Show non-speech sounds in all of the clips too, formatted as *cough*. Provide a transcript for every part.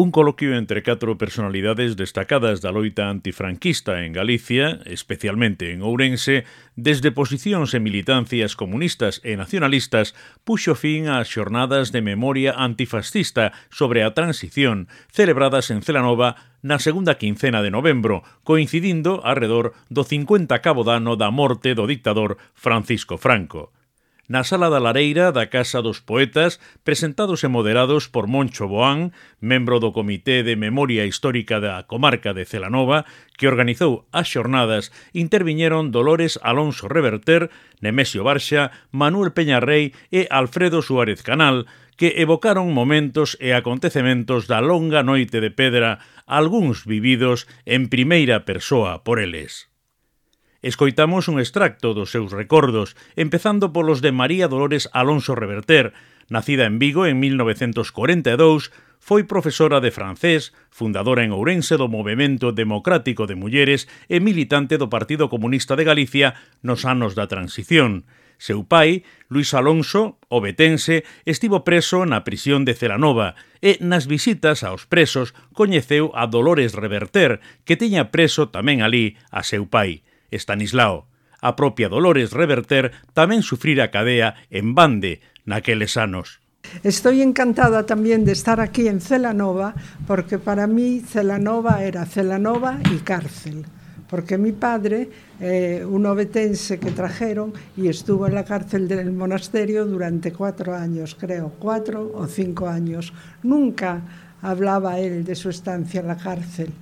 Un coloquio entre catro personalidades destacadas da loita antifranquista en Galicia, especialmente en Ourense, desde posicións e militancias comunistas e nacionalistas, puxo fin ás xornadas de memoria antifascista sobre a transición, celebradas en Celanova na segunda quincena de novembro, coincidindo arredor do 50 cabo dano da morte do dictador Francisco Franco na Sala da Lareira da Casa dos Poetas, presentados e moderados por Moncho Boán, membro do Comité de Memoria Histórica da Comarca de Celanova, que organizou as xornadas, interviñeron Dolores Alonso Reverter, Nemesio Barxa, Manuel Peñarrei e Alfredo Suárez Canal, que evocaron momentos e acontecementos da longa noite de pedra, algúns vividos en primeira persoa por eles. Escoitamos un extracto dos seus recordos, empezando polos de María Dolores Alonso Reverter, nacida en Vigo en 1942, foi profesora de francés, fundadora en Ourense do Movimento Democrático de Mulleres e militante do Partido Comunista de Galicia nos anos da transición. Seu pai, Luis Alonso, o betense, estivo preso na prisión de Celanova e nas visitas aos presos coñeceu a Dolores Reverter, que tiña preso tamén ali a seu pai. Estanislao. A propia Dolores Reverter tamén sufrira cadea en bande naqueles anos. Estoy encantada también de estar aquí en Celanova, porque para mí Celanova era Celanova y cárcel. Porque mi padre, eh, un obetense que trajeron y estuvo en la cárcel del monasterio durante cuatro años, creo, cuatro o cinco años. Nunca hablaba él de su estancia en la cárcel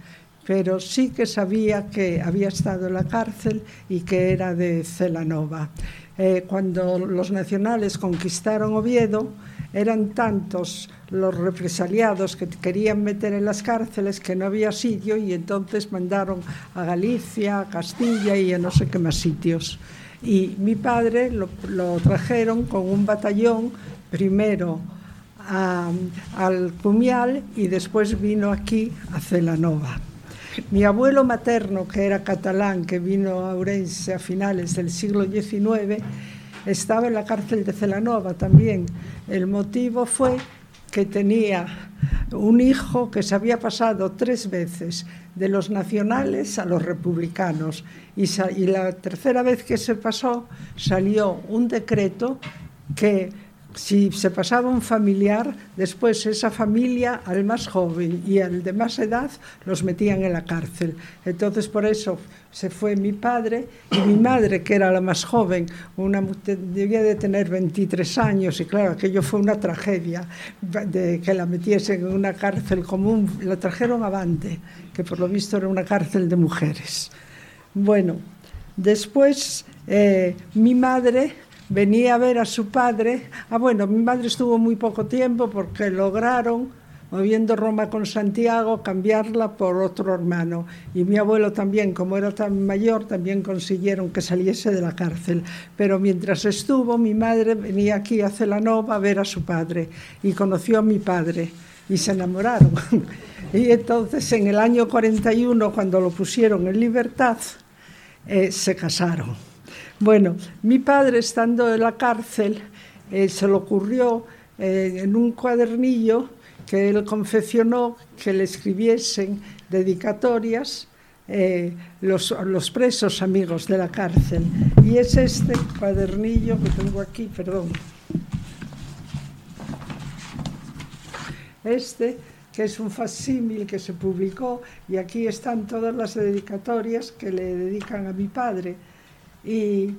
pero sí que sabía que había estado en la cárcel y que era de Celanova. Eh, cuando los nacionales conquistaron Oviedo, eran tantos los represaliados que querían meter en las cárceles que no había sitio y entonces mandaron a Galicia, a Castilla y a no sé qué más sitios. Y mi padre lo, lo trajeron con un batallón primero a, al Pumial y después vino aquí a Celanova. Mi abuelo materno, que era catalán, que vino a Ourense a finales del siglo XIX, estaba en la cárcel de Celanova también. El motivo fue que tenía un hijo que se había pasado tres veces de los nacionales a los republicanos y, y la tercera vez que se pasó salió un decreto que si se pasaba un familiar, después esa familia al más joven y al de más edad los metían en la cárcel. Entonces por eso se fue mi padre y mi madre, que era la más joven, una, debía de tener 23 años y claro, aquello fue una tragedia de que la metiesen en una cárcel común. La trajeron a Bande, que por lo visto era una cárcel de mujeres. Bueno, después eh, mi madre venía a ver a su padre. Ah, bueno, mi madre estuvo muy poco tiempo porque lograron, moviendo Roma con Santiago, cambiarla por otro hermano. Y mi abuelo también, como era tan mayor, también consiguieron que saliese de la cárcel. Pero mientras estuvo, mi madre venía aquí a Celanova a ver a su padre y conoció a mi padre y se enamoraron. *laughs* y entonces en el año 41, cuando lo pusieron en libertad, eh, se casaron. Bueno, mi padre estando en la cárcel eh, se le ocurrió eh, en un cuadernillo que él confeccionó que le escribiesen dedicatorias eh, los, los presos amigos de la cárcel. Y es este cuadernillo que tengo aquí, perdón. Este que es un facsímil que se publicó y aquí están todas las dedicatorias que le dedican a mi padre y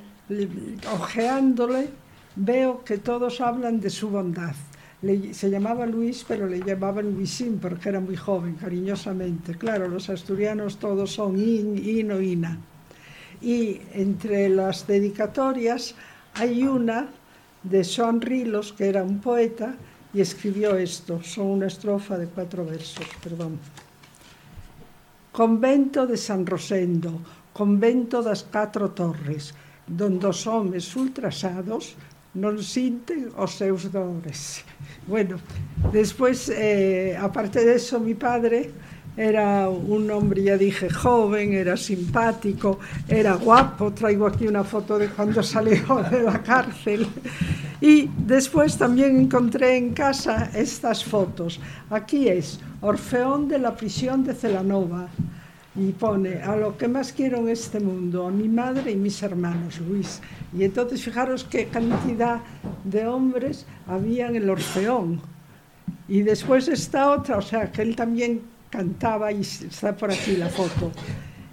ojeándole veo que todos hablan de su bondad. Le, se llamaba Luis, pero le llamaban Luisín porque era muy joven, cariñosamente. Claro, los asturianos todos son in, in o ina. Y entre las dedicatorias hay una de Son Rilos, que era un poeta, y escribió esto. Son una estrofa de cuatro versos, perdón. Convento de San Rosendo, convento das catro torres, donde os homes ultrasados non sinten os seus dores. *laughs* Bueno, despois, eh, aparte de eso, mi padre era un hombre, ya dije, joven, era simpático, era guapo, traigo aquí una foto de cuando salió *laughs* de la cárcel. Y después también encontré en casa estas fotos. Aquí es Orfeón de la prisión de Celanova. Y pone, a lo que más quiero en este mundo, a mi madre y mis hermanos, Luis. Y entonces fijaros qué cantidad de hombres había en el Orfeón. Y después está otra, o sea, que él también cantaba y está por aquí la foto.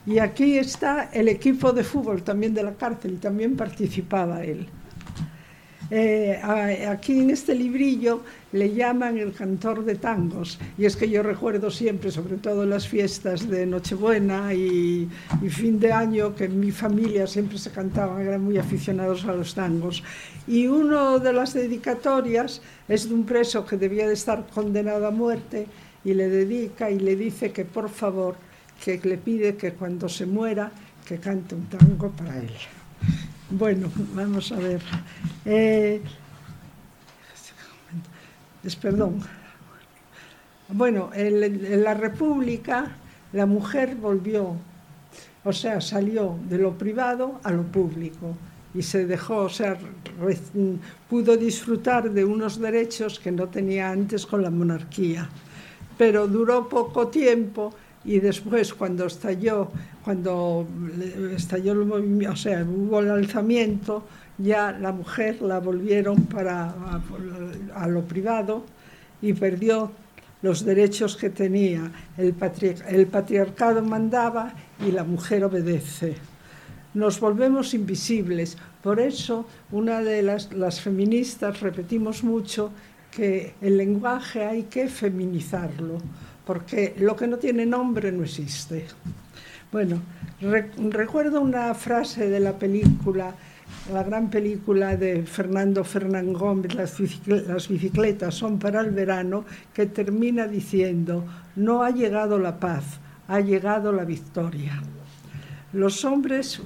Y aquí está el equipo de fútbol también de la cárcel también participaba él. Eh, aquí en este librillo le llaman el cantor de tangos y es que yo recuerdo siempre, sobre todo las fiestas de Nochebuena y, y, fin de año, que en mi familia siempre se cantaban, eran muy aficionados a los tangos. Y una de las dedicatorias es de un preso que debía de estar condenado a muerte y le dedica y le dice que por favor, que le pide que cuando se muera, que cante un tango para él. Bueno, vamos a ver. Eh, perdón. Bueno, en, en, la República la mujer volvió, o sea, salió de lo privado a lo público y se dejó, o sea, pudo disfrutar de unos derechos que no tenía antes con la monarquía. Pero duró poco tiempo y después cuando estalló, cuando estalló el movimiento, o sea, hubo el alzamiento, ya la mujer la volvieron para a, lo privado y perdió los derechos que tenía. El, patri el patriarcado mandaba y la mujer obedece. Nos volvemos invisibles. Por eso, una de las, las feministas repetimos mucho que el lenguaje hay que feminizarlo porque lo que no tiene nombre no existe. Bueno, re recuerdo una frase de la película, la gran película de Fernando Fernán Gómez, las bicicletas son para el verano, que termina diciendo, no ha llegado la paz, ha llegado la victoria los hombres,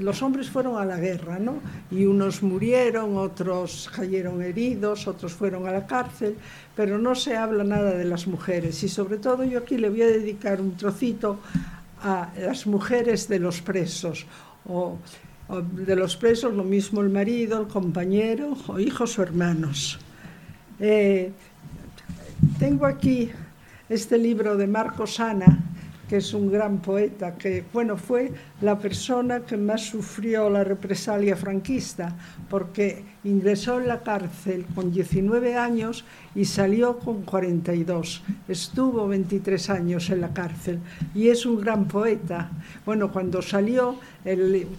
los hombres fueron a la guerra, ¿no? Y unos murieron, otros cayeron heridos, otros fueron a la cárcel, pero no se habla nada de las mujeres. Y sobre todo yo aquí le voy a dedicar un trocito a las mujeres de los presos, o, de los presos lo mismo el marido, el compañero, o hijos o hermanos. Eh, tengo aquí este libro de Marcos Ana, que es un gran poeta, que bueno, fue la persona que más sufrió la represalia franquista, porque ingresó en la cárcel con 19 años y salió con 42. Estuvo 23 años en la cárcel y es un gran poeta. Bueno, cuando salió,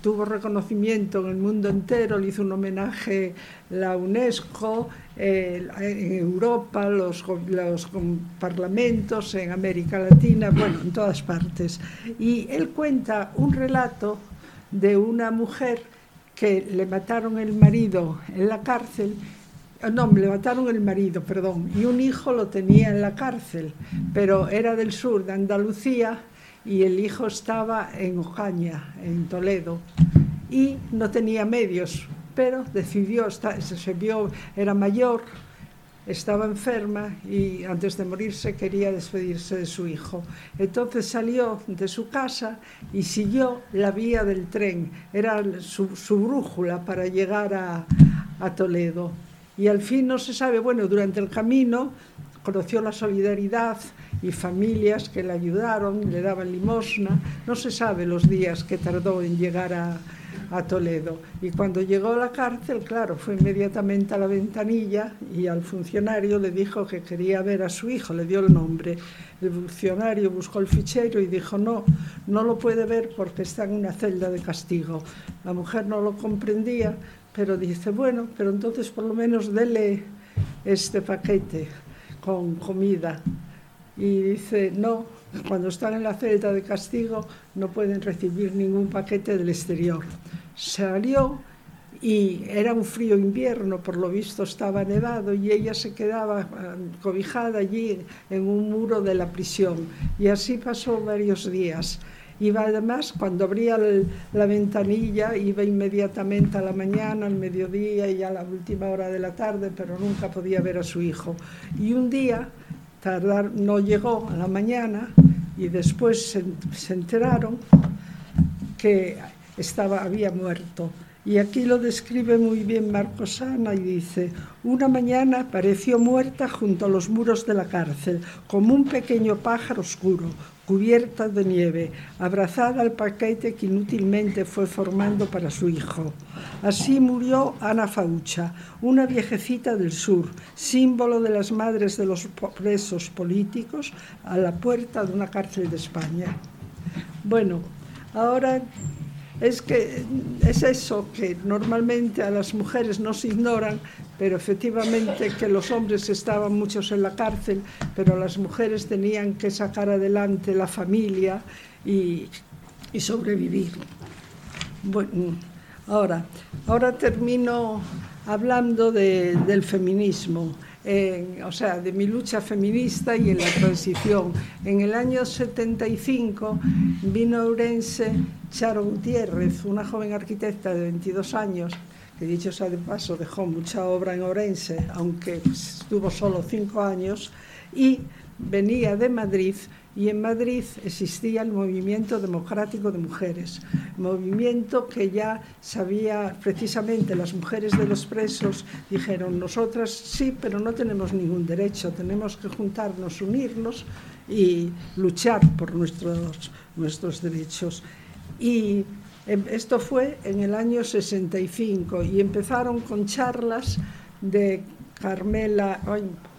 tuvo reconocimiento en el mundo entero, le hizo un homenaje la UNESCO, eh, en Europa, los, los parlamentos, en América Latina, bueno, en todas partes. Y él cuenta un relato de una mujer que le mataron el marido en la cárcel, no, le mataron el marido, perdón, y un hijo lo tenía en la cárcel, pero era del sur de Andalucía y el hijo estaba en Ocaña, en Toledo, y no tenía medios, pero decidió, se vio, era mayor, estaba enferma y antes de morirse quería despedirse de su hijo. Entonces salió de su casa y siguió la vía del tren. Era su, su brújula para llegar a, a Toledo. Y al fin no se sabe, bueno, durante el camino conoció la solidaridad y familias que le ayudaron, le daban limosna. No se sabe los días que tardó en llegar a, a Toledo. Y cuando llegó a la cárcel, claro, fue inmediatamente a la ventanilla y al funcionario le dijo que quería ver a su hijo, le dio el nombre. El funcionario buscó el fichero y dijo, no, no lo puede ver porque está en una celda de castigo. La mujer no lo comprendía, pero dice, bueno, pero entonces por lo menos dele este paquete con comida. Y dice, no, cuando están en la celda de castigo no pueden recibir ningún paquete del exterior salió y era un frío invierno, por lo visto estaba nevado y ella se quedaba ah, cobijada allí en un muro de la prisión. Y así pasó varios días. Iba además, cuando abría la ventanilla, iba inmediatamente a la mañana, al mediodía y a la última hora de la tarde, pero nunca podía ver a su hijo. Y un día, tardar, no llegó a la mañana y después se, enteraron que estaba, había muerto. Y aquí lo describe muy bien Marcos Ana y dice, una mañana apareció muerta junto a los muros de la cárcel, como un pequeño pájaro oscuro, cubierta de nieve, abrazada al paquete que inútilmente fue formando para su hijo. Así murió Ana Faucha, una viejecita del sur, símbolo de las madres de los presos políticos, a la puerta de una cárcel de España. Bueno, ahora es que es eso que normalmente a las mujeres no se ignoran, pero efectivamente que los hombres estaban muchos en la cárcel, pero las mujeres tenían que sacar adelante la familia y, y sobrevivir. Bueno, ahora, ahora termino hablando de, del feminismo en, o sea, de mi lucha feminista y en la transición. En el año 75 vino a Ourense Charo Gutiérrez, una joven arquitecta de 22 años, que dicho sea de paso dejó mucha obra en Ourense, aunque estuvo solo cinco años, y venía de Madrid y en Madrid existía el Movimiento Democrático de Mujeres, movimiento que ya sabía precisamente las mujeres de los presos, dijeron, nosotras sí, pero no tenemos ningún derecho, tenemos que juntarnos, unirnos y luchar por nuestros, nuestros derechos. Y esto fue en el año 65 y empezaron con charlas de Carmela,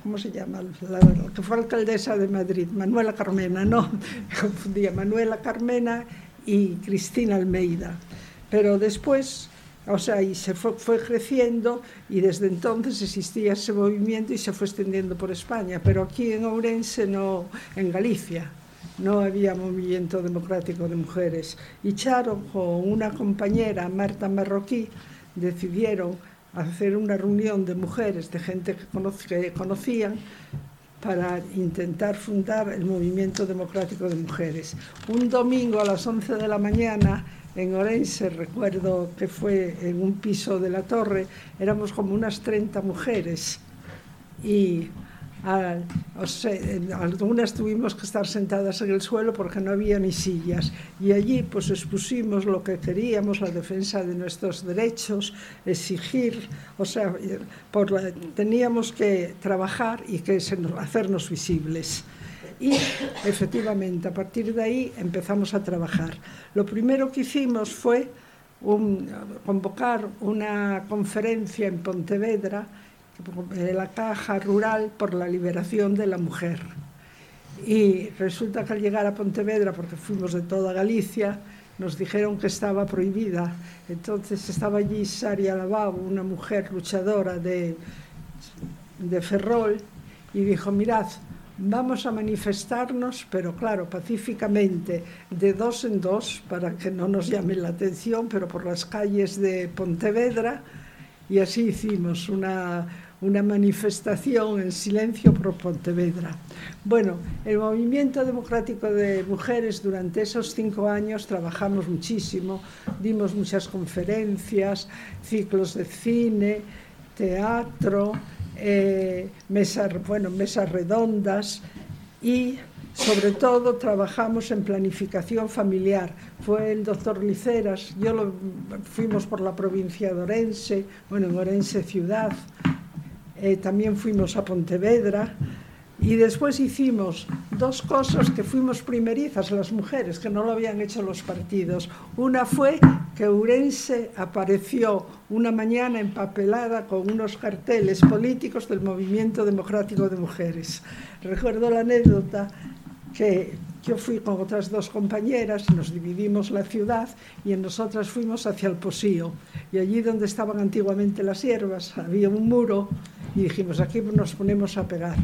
¿cómo se llama? La, que fue alcaldesa de Madrid, Manuela Carmena, no, *laughs* confundía, Manuela Carmena y Cristina Almeida. Pero después, o sea, y se fue, fue, creciendo y desde entonces existía ese movimiento y se fue extendiendo por España. Pero aquí en Ourense, no, en Galicia, no había movimiento democrático de mujeres. Y Charo, con una compañera, Marta Marroquí, decidieron hacer una reunión de mujeres, de gente que, conocían, para intentar fundar el movimiento democrático de mujeres. Un domingo a las 11 de la mañana en Orense, recuerdo que fue en un piso de la torre, éramos como unas 30 mujeres y a, o sea, algunas tuvimos que estar sentadas en el suelo porque no había ni sillas y allí pues expusimos lo que queríamos, la defensa de nuestros derechos, exigir, o sea, por la, teníamos que trabajar y que se, hacernos visibles. Y efectivamente, a partir de ahí empezamos a trabajar. Lo primero que hicimos fue un, convocar una conferencia en Pontevedra de la Caja Rural por la Liberación de la Mujer. Y resulta que al llegar a Pontevedra, porque fuimos de toda Galicia, nos dijeron que estaba prohibida. Entonces estaba allí Saria Lavao, una mujer luchadora de, de Ferrol, y dijo, mirad, vamos a manifestarnos, pero claro, pacíficamente, de dos en dos, para que no nos llamen la atención, pero por las calles de Pontevedra, y así hicimos una, una manifestación en silencio por Pontevedra. Bueno, el movimiento democrático de mujeres durante esos cinco años trabajamos muchísimo, dimos muchas conferencias, ciclos de cine, teatro, eh, mesas, bueno, mesas redondas y sobre todo trabajamos en planificación familiar. Fue el doctor Liceras, yo lo, fuimos por la provincia de Orense, bueno, en Orense ciudad, eh, también fuimos a Pontevedra y después hicimos dos cosas que fuimos primerizas las mujeres, que no lo habían hecho los partidos. Una fue que Urense apareció una mañana empapelada con unos carteles políticos del Movimiento Democrático de Mujeres. Recuerdo la anécdota que yo fui con otras dos compañeras, nos dividimos la ciudad y en nosotras fuimos hacia el Posío. Y allí donde estaban antiguamente las hierbas había un muro y dijimos, aquí nos ponemos a pegar.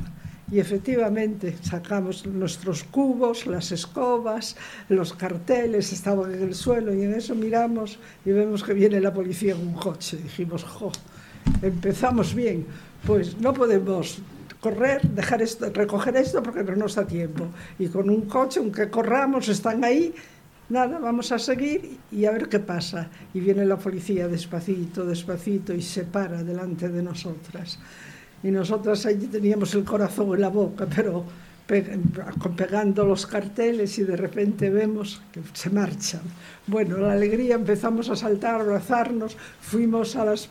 Y efectivamente sacamos nuestros cubos, las escobas, los carteles estaban en el suelo y en eso miramos y vemos que viene la policía en un coche. Dijimos, jo, empezamos bien, pues no podemos correr, dejar esto, recoger esto porque no nos da tiempo. Y con un coche, aunque corramos, están ahí, nada, vamos a seguir y a ver qué pasa. Y viene la policía despacito, despacito y se para delante de nosotras. Y nosotras allí teníamos el corazón en la boca, pero pegando los carteles y de repente vemos que se marchan. Bueno, la alegría, empezamos a saltar, abrazarnos, fuimos a las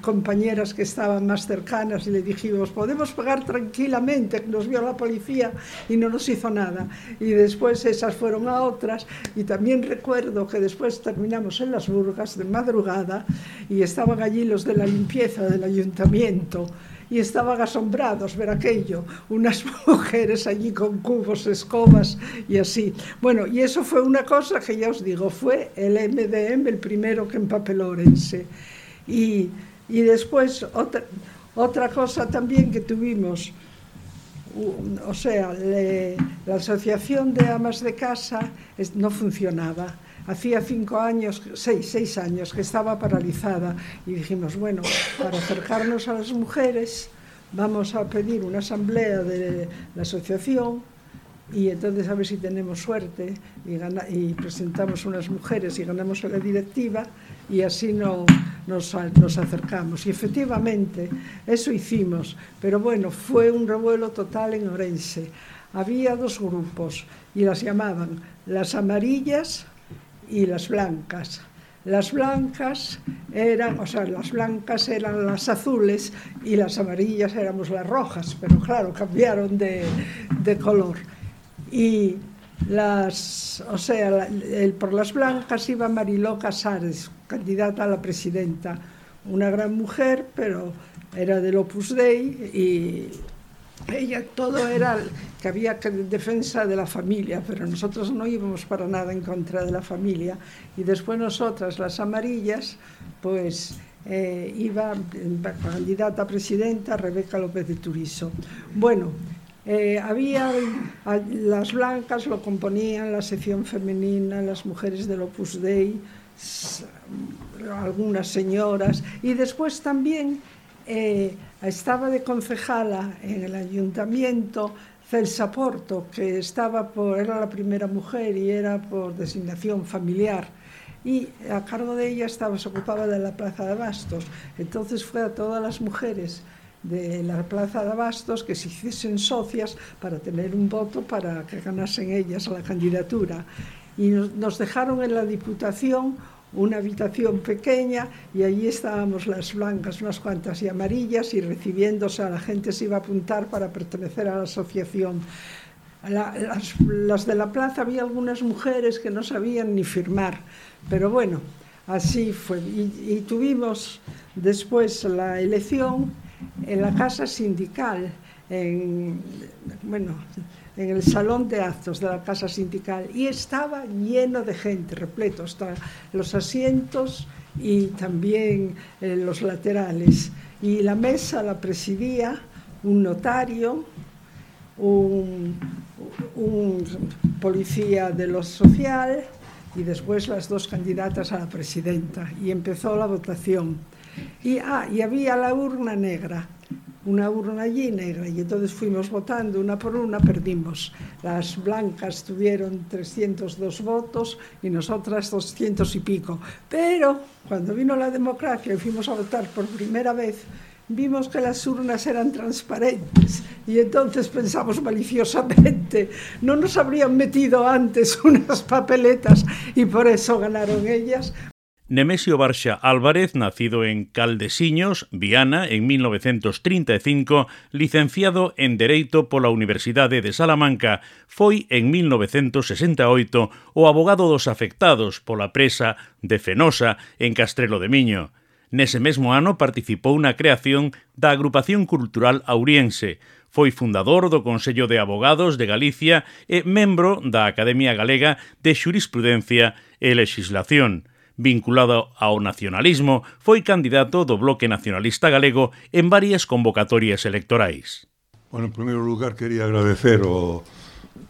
compañeras que estaban más cercanas y le dijimos, podemos pegar tranquilamente, nos vio la policía y no nos hizo nada. Y después esas fueron a otras y también recuerdo que después terminamos en las burgas de madrugada y estaban allí los de la limpieza del ayuntamiento y estaban asombrados ver aquello, unas *laughs* mujeres allí con cubos, escobas y así. Bueno, y eso fue una cosa que ya os digo, fue el MDM el primero que empapeló Orense. Y, y después otra, otra cosa también que tuvimos, o sea, le, la asociación de amas de casa no funcionaba hacía cinco años, seis, seis años que estaba paralizada y dijimos, bueno, para acercarnos a las mujeres vamos a pedir una asamblea de la asociación y entonces a ver si tenemos suerte y, gana, y presentamos unas mujeres y ganamos a la directiva y así no, nos, nos acercamos. Y efectivamente, eso hicimos, pero bueno, fue un revuelo total en Orense. Había dos grupos y las llamaban las amarillas y las blancas. Las blancas eran, o sea, las blancas eran las azules y las amarillas éramos las rojas, pero claro, cambiaron de, de color. Y las, o sea, el, por las blancas iba Mariló Casares, candidata a la presidenta, una gran mujer, pero era del Opus Dei y ella todo era que había que defensa de la familia, pero nosotros no íbamos para nada en contra de la familia. Y después nosotras, las amarillas, pues eh, iba candidata a presidenta Rebeca López de Turizo. Bueno, eh, había las blancas lo componían la sección femenina, las mujeres del Opus Dei, algunas señoras, y después también eh, estaba de concejala en el ayuntamiento Celsa Porto, que estaba por, era la primera mujer y era por designación familiar. Y a cargo de ella estaba, se ocupaba de la Plaza de Bastos. Entonces fue a todas las mujeres de la Plaza de Bastos que se hiciesen socias para tener un voto para que ganasen ellas la candidatura. Y nos dejaron en la Diputación una habitación pequeña y allí estábamos las blancas, unas cuantas y amarillas y recibiéndose a la gente se iba a apuntar para pertenecer a la asociación. La, las, de la plaza había algunas mujeres que no sabían ni firmar, pero bueno, así fue. Y tuvimos después la elección en la casa sindical, en, bueno, en el salón de actos de la casa sindical y estaba lleno de gente, repleto, hasta los asientos y también eh, los laterales. Y la mesa la presidía un notario, un, un policía de lo social y después las dos candidatas a la presidenta. Y empezó la votación. Y, ah, y había la urna negra una urna negra y entonces fuimos votando una por una, perdimos. Las blancas tuvieron 302 votos y nosotras 200 y pico. Pero cuando vino la democracia y fuimos a votar por primera vez, vimos que las urnas eran transparentes y entonces pensamos maliciosamente, no nos habrían metido antes *laughs* unas papeletas y por eso ganaron ellas. Nemesio Barxa Álvarez, nacido en Caldesiños, Viana, en 1935, licenciado en Dereito pola Universidade de Salamanca, foi en 1968 o abogado dos afectados pola presa de Fenosa en Castrelo de Miño. Nese mesmo ano participou na creación da Agrupación Cultural Auriense, Foi fundador do Consello de Abogados de Galicia e membro da Academia Galega de Xurisprudencia e Legislación vinculado ao nacionalismo, foi candidato do Bloque Nacionalista Galego en varias convocatorias electorais. Bueno, en primeiro lugar, quería agradecer o,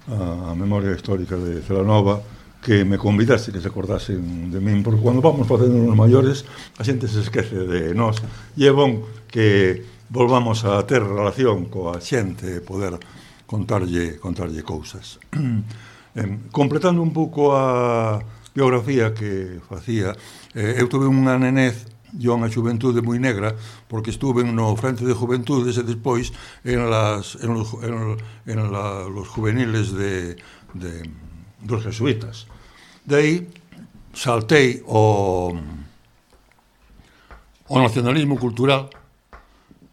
a, a Memoria Histórica de Celanova que me convidase, que se acordasen de min, porque cando vamos facendo nos maiores, a xente se esquece de nós, e é bon que volvamos a ter relación coa xente e poder contarlle, contarlle cousas. *clears throat* eh, completando un pouco a, biografía que facía, eh, eu tuve unha nenez yo unha xuventude moi negra porque estuve no Frente de Juventudes e despois en, las, en, los, en, en la, los juveniles de, de, dos jesuitas. De aí saltei o, o nacionalismo cultural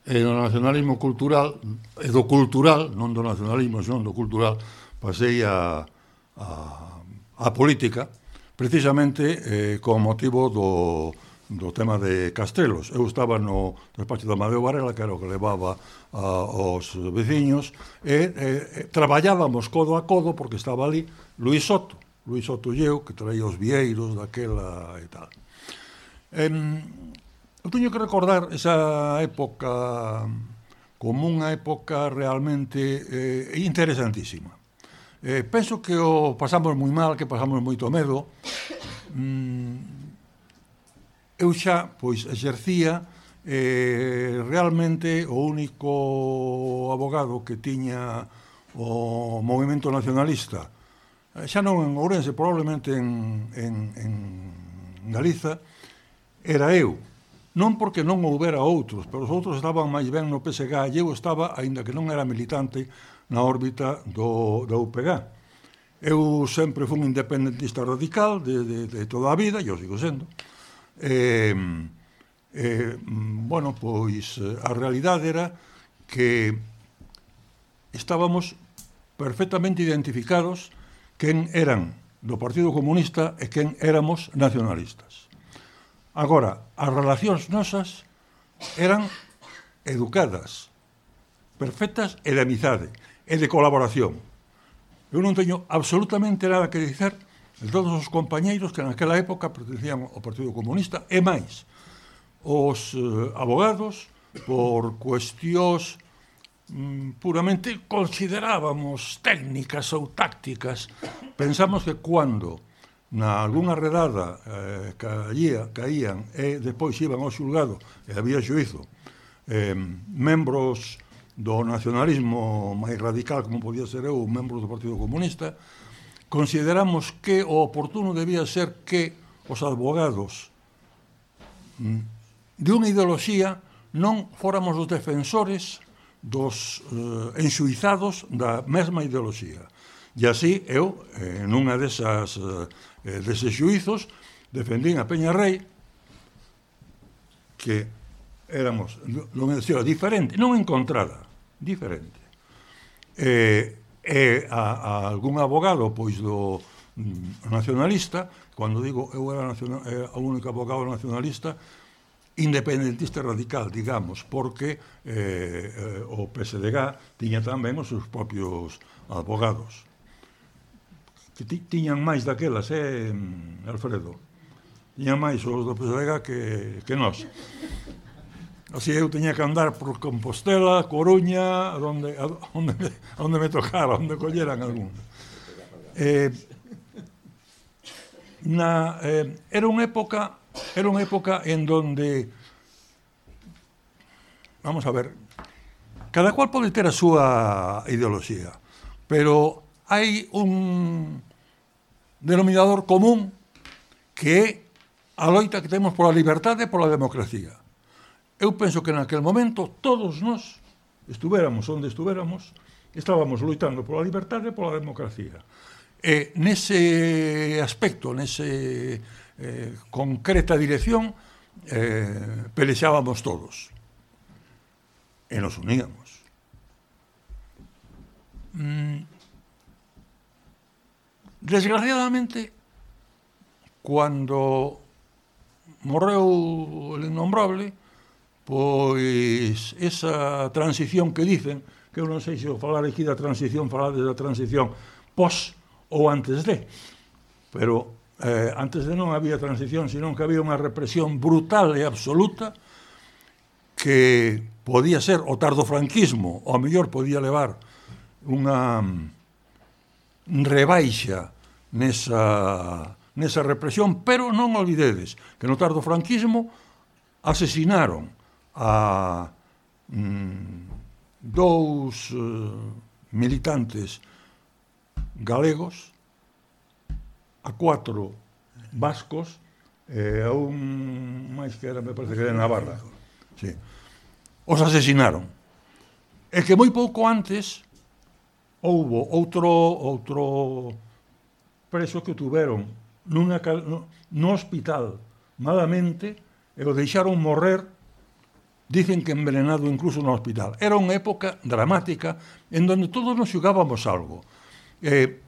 e do nacionalismo cultural e do cultural, non do nacionalismo, senón do cultural, pasei a, a, a política, precisamente eh, con motivo do, do tema de Castelos. Eu estaba no despacho da Madeo Varela, que era o que levaba a, os veciños, e, e traballábamos codo a codo, porque estaba ali Luis Soto, Luis Soto Lleu, que traía os vieiros daquela e tal. Em, eu teño que recordar esa época como unha época realmente eh, interesantísima Eh, penso que o pasamos moi mal, que pasamos moito medo. Mm, eu xa, pois, exercía eh, realmente o único abogado que tiña o movimento nacionalista. Eh, xa non en Ourense, probablemente en, en, en Galiza, era eu. Non porque non houbera outros, pero os outros estaban máis ben no PSG e eu estaba, aínda que non era militante, na órbita do, do UPG. Eu sempre fui un independentista radical de, de, de toda a vida, e eu sigo sendo. E, e, bueno, pois a realidade era que estábamos perfectamente identificados quen eran do Partido Comunista e quen éramos nacionalistas. Agora, as relacións nosas eran educadas, perfectas e de amizade e de colaboración. Eu non teño absolutamente nada que dicir de todos os compañeiros que naquela época pertencían ao Partido Comunista e máis os eh, abogados por cuestións mm, puramente considerábamos técnicas ou tácticas pensamos que cuando na algunha redada eh, caía, caían e depois iban ao xulgado e había xuizo eh, membros do nacionalismo máis radical como podía ser eu, membro do Partido Comunista, consideramos que o oportuno debía ser que os advogados mm, de unha ideoloxía non fóramos os defensores dos eh, enxuizados da mesma ideoloxía. E así eu, eh, nunha desas, eh, deses xuizos, defendín a Peña Rei que éramos, non Lomedecio, diferente, non encontrada, diferente. E, e a, a algún abogado, pois, do mm, nacionalista, cando digo eu era, nacional, era o único abogado nacionalista, independentista radical, digamos, porque eh, eh, o PSDG tiña tamén os seus propios abogados. Que ti, tiñan máis daquelas, eh, Alfredo? Tiñan máis os do PSDG que, que nós. Así eu teña que andar por Compostela, Coruña, onde, onde, *laughs* onde me tocara, onde colleran algún. Eh, na, eh, era unha época era unha época en donde vamos a ver cada cual pode ter a súa ideoloxía pero hai un denominador común que é a loita que temos pola liberdade e pola democracia eu penso que naquel momento todos nós estuvéramos onde estuvéramos, estábamos loitando pola liberdade e pola democracia. E nese aspecto, nese eh, concreta dirección, eh, todos. E nos uníamos. Mm. Desgraciadamente, cuando morreu el innombrable, pois esa transición que dicen, que eu non sei se o falar aquí da transición, falar da transición pos ou antes de, pero eh, antes de non había transición, senón que había unha represión brutal e absoluta que podía ser o tardofranquismo, ou a mellor podía levar unha mm, rebaixa nesa, nesa represión, pero non olvidedes que no tardofranquismo asesinaron a mm, dous uh, militantes galegos, a cuatro vascos e a un máis que era, me parece que era Navarra. Sí. Os asesinaron. E que moi pouco antes houbo outro outro preso que tuveron nunha, no, no hospital malamente e o deixaron morrer dicen que envenenado incluso no hospital. Era unha época dramática en donde todos nos xugábamos algo. Eh,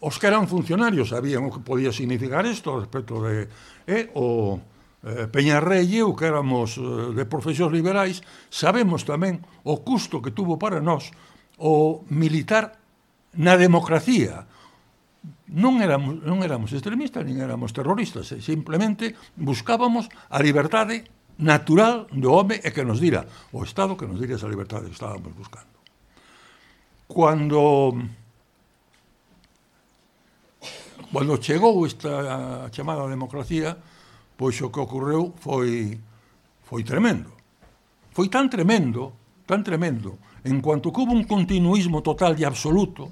os que eran funcionarios sabían o que podía significar isto respecto de eh, o eh, Peñarrelle, o que éramos eh, de profesións liberais, sabemos tamén o custo que tuvo para nós o militar na democracia. Non éramos, non éramos extremistas, nin éramos terroristas, eh, simplemente buscábamos a liberdade natural do home é que nos dira o Estado que nos dira esa liberdade que estábamos buscando. Cando cando chegou esta chamada democracia, pois o que ocorreu foi foi tremendo. Foi tan tremendo, tan tremendo, en cuanto que hubo un continuismo total e absoluto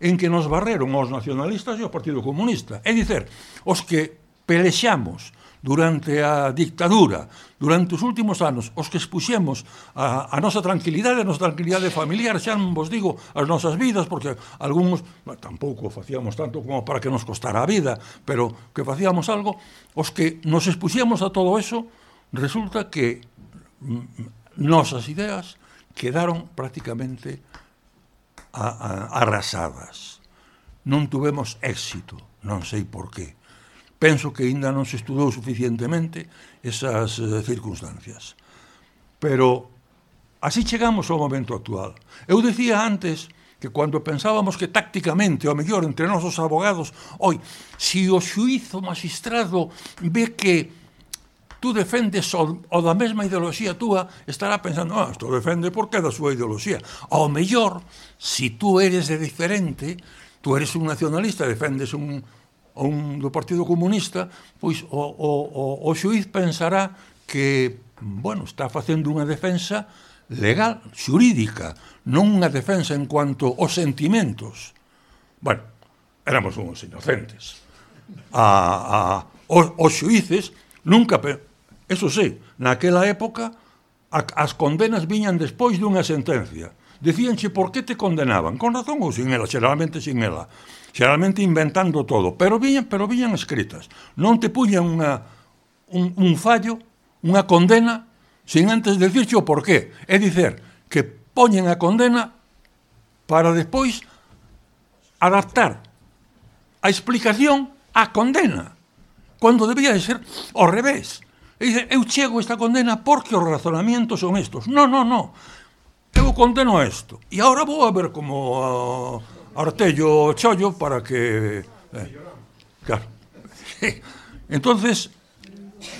en que nos barreron os nacionalistas e o Partido Comunista. É dicer, os que pelexamos durante a dictadura, durante os últimos anos, os que expuxemos a, a nosa tranquilidade, a nosa tranquilidade familiar, xa non vos digo as nosas vidas, porque algúns tampouco facíamos tanto como para que nos costara a vida, pero que facíamos algo, os que nos expuxemos a todo eso, resulta que mm, nosas ideas quedaron prácticamente a, a, arrasadas. Non tuvemos éxito, non sei por qué penso que aínda non se estudou suficientemente esas eh, circunstancias. Pero así chegamos ao momento actual. Eu dicía antes que cando pensábamos que tácticamente, ou mellor, entre nós os abogados, oi, si o xuizo magistrado ve que tú defendes o, o da mesma ideoloxía túa, estará pensando, ah, isto defende porque é da súa ideoloxía. Ao mellor, si tú eres de diferente, tú eres un nacionalista, defendes un, un do Partido Comunista, pois o, o, o, o xuiz pensará que, bueno, está facendo unha defensa legal, xurídica, non unha defensa en cuanto aos sentimentos. Bueno, éramos uns inocentes. A, a, os, os xuíces nunca... Eso sí, naquela época a, as condenas viñan despois dunha sentencia. Dicíanche por que te condenaban, con razón ou sin ela, xeralmente sin ela. Xeralmente inventando todo, pero viñan, pero viñan escritas. Non te puñan unha, un, un fallo, unha condena, sin antes decirche o porqué. É dicer, que poñen a condena para despois adaptar a explicación á condena, cando debía de ser ao revés. E dice, eu chego esta condena porque os razonamientos son estos. Non, non, non. Eu condeno isto. E agora vou a ver como... Uh, artello o chollo para que... Eh, claro. entonces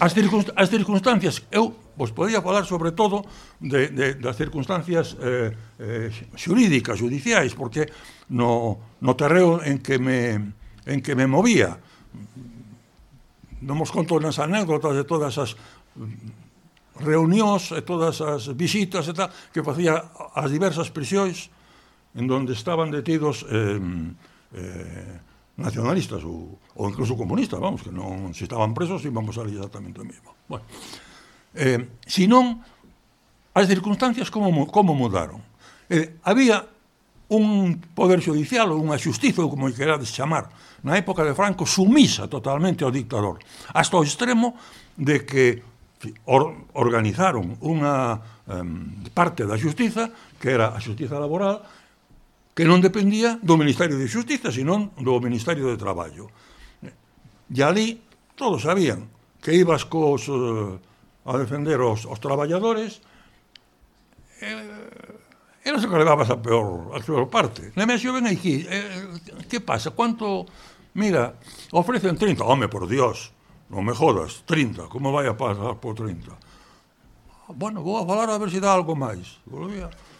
as, circunst as circunstancias, eu vos podía falar sobre todo de, de, das circunstancias eh, eh, xurídicas, judiciais, porque no, no terreo en que me, en que me movía, non vos conto nas anécdotas de todas as reunións e todas as visitas e tal que facía ás diversas prisións en donde estaban detidos eh, eh, nacionalistas ou, ou incluso comunistas, vamos, que non se estaban presos iban a salir exactamente o mesmo. Bueno, eh, senón, as circunstancias como, como mudaron. Eh, había un poder judicial ou unha xustiza ou como querades chamar na época de Franco sumisa totalmente ao dictador hasta o extremo de que or, organizaron unha um, parte da xustiza que era a xustiza laboral que non dependía do Ministerio de Justiza, senón do Ministerio de Traballo. E ali todos sabían que ibas cos, eh, a defender os, os traballadores, eh, non se que levabas a peor, a peor parte. Nemesio, ven aquí, eh, que pasa? Quanto, mira, ofrecen 30, home, por Dios, non me jodas, 30, como vai a pasar por 30? bueno, vou a falar a ver se dá algo máis.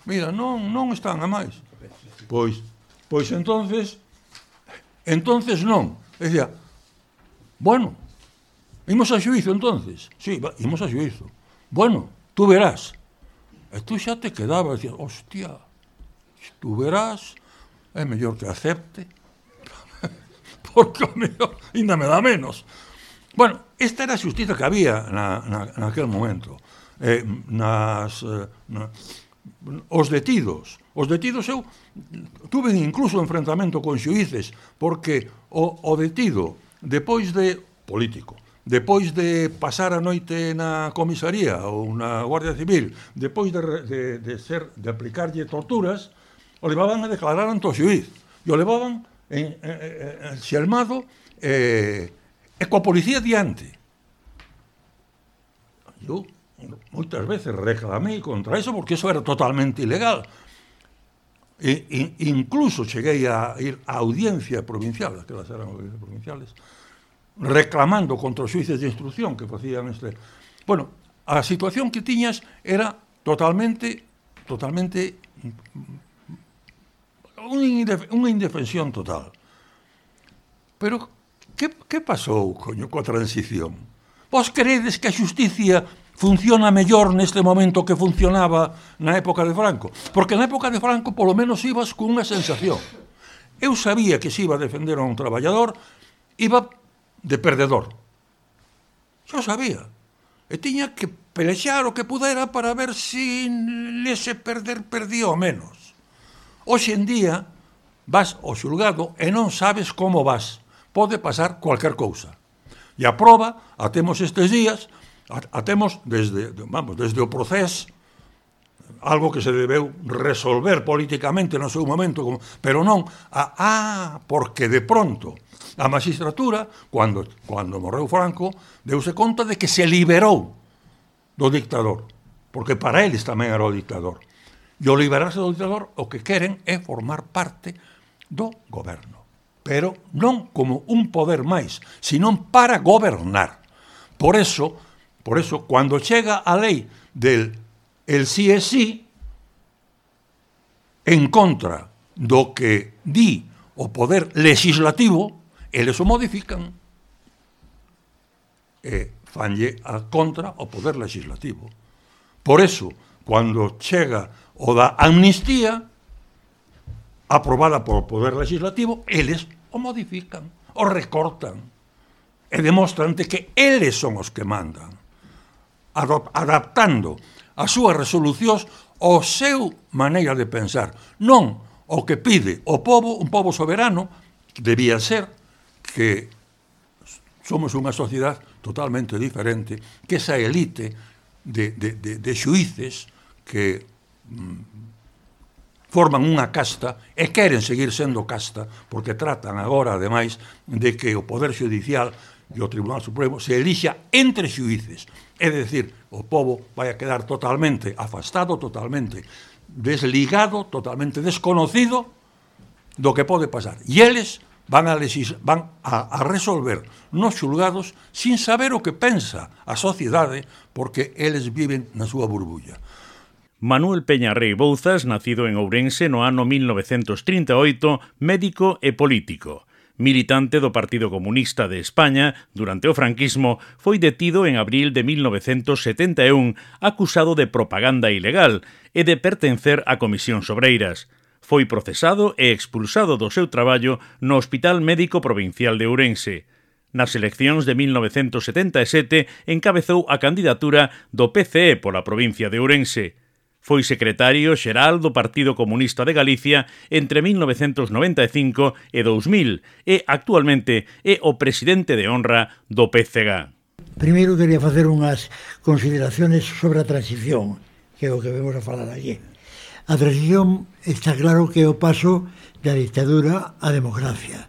Mira, non, non están a máis. Pois, pois entonces, entonces non. É dicir, bueno, imos a xuizo entonces. Sí, va, imos a xuizo. Bueno, tú verás. E tú xa te quedabas, dicías, hostia, tú verás, é mellor que acepte, *laughs* porque o mellor ainda me dá menos. Bueno, esta era a xustiza que había na, na, naquel momento. Eh, nas, eh, na, os detidos Os detidos eu tuve incluso enfrentamento con xuíces porque o, o detido depois de político depois de pasar a noite na comisaría ou na Guardia Civil, depois de, de, de, ser, de aplicarlle torturas, o levaban a declarar ante o xuiz. E o levaban en, en, en, xelmado eh, e coa policía diante. Eu moitas veces reclamei contra eso porque eso era totalmente ilegal. E, e incluso cheguei a ir a audiencia provincial, aquelas eran audiencias provinciales, reclamando contra os xuíces de instrucción que facían este... Bueno, a situación que tiñas era totalmente totalmente unha indefensión total. Pero que, que pasou, coño, coa transición? Vos credes que a xusticia funciona mellor neste momento que funcionaba na época de Franco. Porque na época de Franco polo menos ibas cunha sensación. Eu sabía que se iba a defender a un traballador, iba de perdedor. Yo sabía. E tiña que pelexar o que pudera para ver se lese perder perdía o menos. Hoxe en día vas ao xulgado e non sabes como vas. Pode pasar cualquier cousa. E a proba a temos estes días atemos desde, vamos, desde o proceso algo que se debeu resolver políticamente no seu momento, como, pero non a, a porque de pronto a magistratura, cando, cando morreu Franco, deuse conta de que se liberou do dictador, porque para eles tamén era o dictador. E o liberarse do dictador o que queren é formar parte do goberno, pero non como un poder máis, sino para gobernar. Por eso, por eso, cando chega a lei del el sí é sí, en contra do que di o poder legislativo, eles o modifican. E a contra o poder legislativo. Por eso, cando chega o da amnistía, aprobada por o poder legislativo, eles o modifican, o recortan, e demostran que eles son os que mandan, adaptando as súas resolucións ao seu maneira de pensar, non o que pide o povo, un povo soberano, debía ser que somos unha sociedade totalmente diferente, que esa elite de, de, de, de xuíces que mm, forman unha casta e queren seguir sendo casta porque tratan agora, ademais, de que o Poder Judicial e o Tribunal Supremo se elixa entre xuíces. É dicir, o povo vai a quedar totalmente afastado, totalmente desligado, totalmente desconocido do que pode pasar. E eles van a, lesis, van a, a resolver nos xulgados sin saber o que pensa a sociedade porque eles viven na súa burbulla. Manuel Peña Rey Bouzas, nacido en Ourense no ano 1938, médico e político militante do Partido Comunista de España durante o franquismo, foi detido en abril de 1971 acusado de propaganda ilegal e de pertencer á Comisión Sobreiras. Foi procesado e expulsado do seu traballo no Hospital Médico Provincial de Ourense. Nas eleccións de 1977 encabezou a candidatura do PCE pola provincia de Ourense. Foi secretario xeral do Partido Comunista de Galicia entre 1995 e 2000 e actualmente é o presidente de honra do PCG. Primeiro quería facer unhas consideraciones sobre a transición, que é o que vemos a falar allí. A transición está claro que é o paso da dictadura á democracia.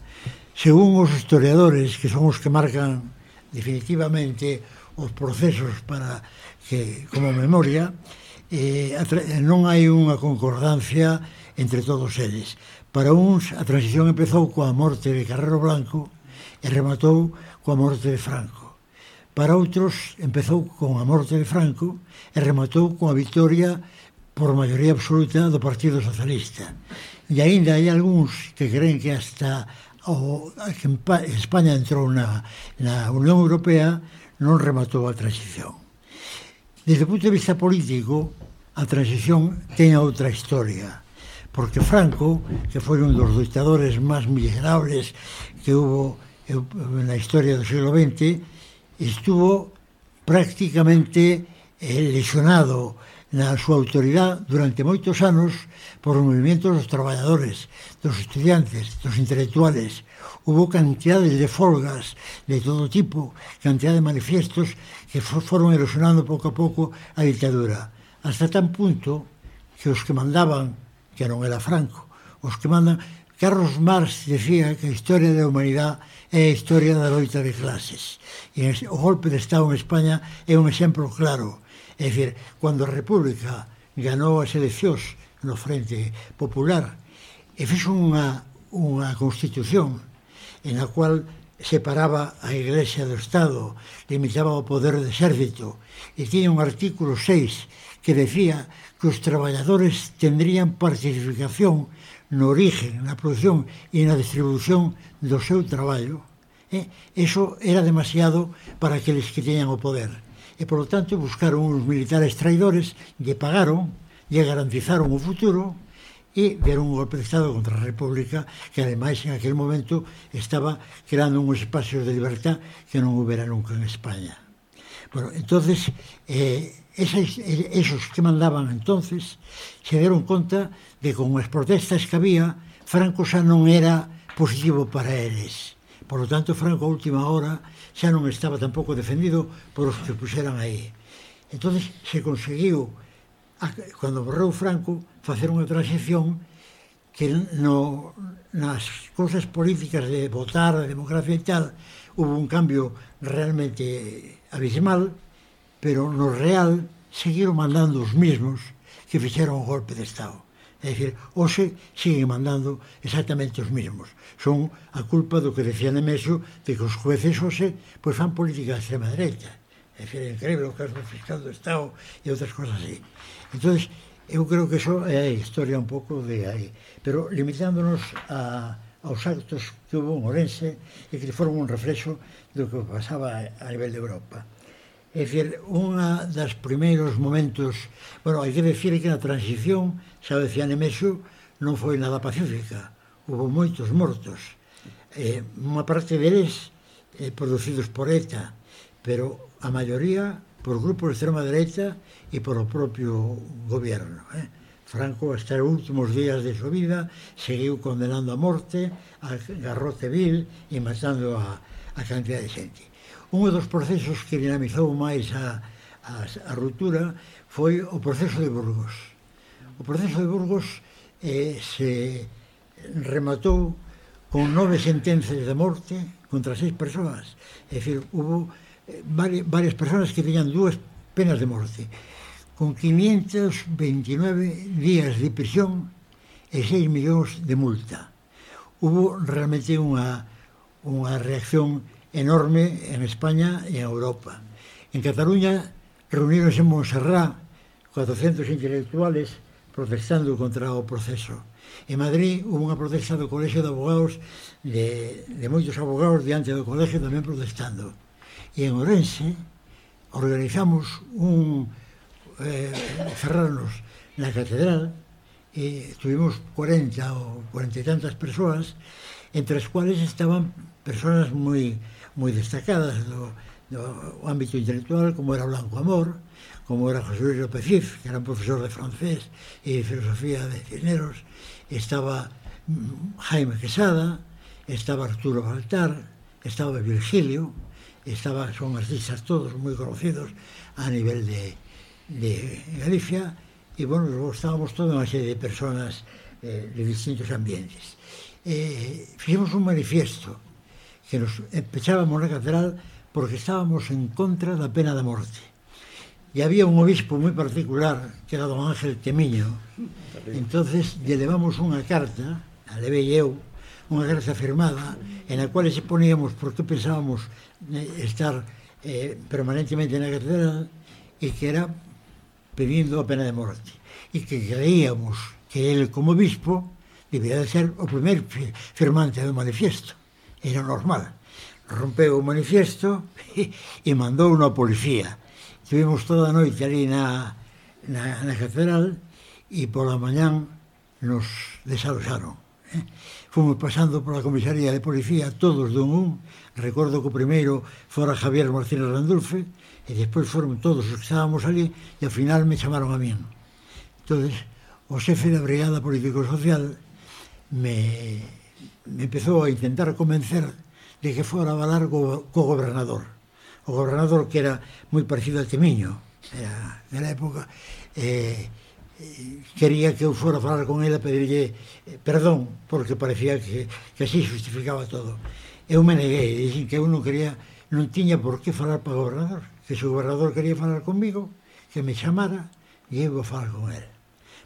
Según os historiadores, que son os que marcan definitivamente os procesos para que, como memoria, eh, non hai unha concordancia entre todos eles. Para uns, a transición empezou coa morte de Carrero Blanco e rematou coa morte de Franco. Para outros, empezou con a morte de Franco e rematou coa victoria por maioría absoluta do Partido Socialista. E aínda hai algúns que creen que hasta o, que España entrou na, na Unión Europea non rematou a transición. Desde o punto de vista político, a transición ten outra historia, porque Franco, que foi un dos dictadores máis miserables que hubo na historia do siglo XX, estuvo prácticamente eh, lesionado na súa autoridade durante moitos anos por os movimentos dos traballadores, dos estudiantes, dos intelectuales, hubo cantidades de folgas de todo tipo, cantidad de manifiestos que foron erosionando pouco a pouco a ditadura. Hasta tan punto que os que mandaban, que non era Franco, os que mandan, Carlos Marx decía que a historia da humanidade é a historia da loita de clases. E o golpe de Estado en España é un exemplo claro. É dicir, cando a República ganou as eleccións no Frente Popular e fixo unha, unha constitución en a cual separaba a Iglesia do Estado, limitaba o poder do exército, e tiña un artículo 6 que decía que os traballadores tendrían participación no origen, na produción e na distribución do seu traballo. Eh? Eso era demasiado para aqueles que teñan o poder. E, polo tanto, buscaron uns militares traidores, lle pagaron, lle garantizaron o futuro, e deron un golpe de Estado contra a República que ademais en aquel momento estaba creando uns espacios de libertad que non houbera nunca en España. Bueno, entonces, eh, esas, esos que mandaban entonces se deron conta de que con as protestas que había, Franco xa non era positivo para eles. Por lo tanto, Franco a última hora xa non estaba tampouco defendido por os que puxeran aí. Entonces se conseguiu a, cando borrou Franco facer unha transición que no, nas cousas políticas de votar a democracia e tal hubo un cambio realmente abismal pero no real seguiron mandando os mismos que fixeron o golpe de Estado é dicir, hoxe siguen mandando exactamente os mesmos. Son a culpa do que decía Nemesio de que os jueces hoxe pois, fan política de extrema derecha. É dicir, é increíble o caso do fiscal do Estado e outras cosas así entonces eu creo que iso é a historia un pouco de aí pero limitándonos a, aos actos que houve en Orense e que foron un reflexo do que pasaba a nivel de Europa É dicir, unha das primeiros momentos... Bueno, hai que decir que na transición, xa decía Nemesio, non foi nada pacífica. Hubo moitos mortos. Eh, unha parte deles eh, producidos por ETA, pero a maioría por grupos de extrema dereita e polo propio goberno. Eh? Franco hasta os últimos días de súa vida seguiu condenando a morte a garrote vil e matando a, a cantidad de xente. Un dos procesos que dinamizou máis a, a, a ruptura foi o proceso de Burgos. O proceso de Burgos eh, se rematou con nove sentencias de morte contra seis persoas. É dicir, hubo eh, varias, varias persoas que teñan dúas penas de morte con 529 días de prisión e 6 millóns de multa. Hubo realmente unha, unha reacción enorme en España e en Europa. En Cataluña reuníronse en Montserrat 400 intelectuales protestando contra o proceso. En Madrid hubo unha protesta do Colexio de Abogados de, de moitos abogados diante do colexio tamén protestando. E en Orense organizamos un, eh, cerrarnos na catedral e eh, tuvimos 40 ou 40 e tantas persoas entre as cuales estaban persoas moi moi destacadas do, do ámbito intelectual como era Blanco Amor como era José Luis López Cif, que era un profesor de francés e de filosofía de Cisneros estaba mm, Jaime Quesada estaba Arturo Baltar estaba Virgilio estaba, son artistas todos moi conocidos a nivel de, de Galicia e, bueno, estábamos toda unha serie de personas eh, de distintos ambientes. Eh, fixemos un manifiesto que nos empechábamos na catedral porque estábamos en contra da pena da morte. E había un obispo moi particular, que era don Ángel Temiño. Entonces, lle levamos unha carta, a levei eu, unha carta firmada, en a cual se poníamos por que pensábamos eh, estar eh, permanentemente na catedral e que era pedindo a pena de morte e que creíamos que ele como bispo debía de ser o primer firmante do manifiesto. Era normal. Rompeu o manifiesto *laughs* e mandou unha policía. Tivemos toda a noite ali na, na, na catedral e pola mañán nos desaloxaron. Eh? Fomos pasando pola comisaría de policía todos dun un. Recordo que o primeiro fora Javier Martínez Randulfe, e despois foron todos os que estábamos ali e ao final me chamaron a min. Entonces o xefe da Brigada Político-Social me, me empezou a intentar convencer de que fora a balar co, co gobernador. O gobernador que era moi parecido a Temiño era de la época eh, quería que eu fora a falar con ela pedirlle eh, perdón porque parecía que, que así justificaba todo. Eu me neguei, dixen que eu non quería non tiña por que falar para o gobernador que se o gobernador quería falar comigo, que me chamara e eu vou falar con ele.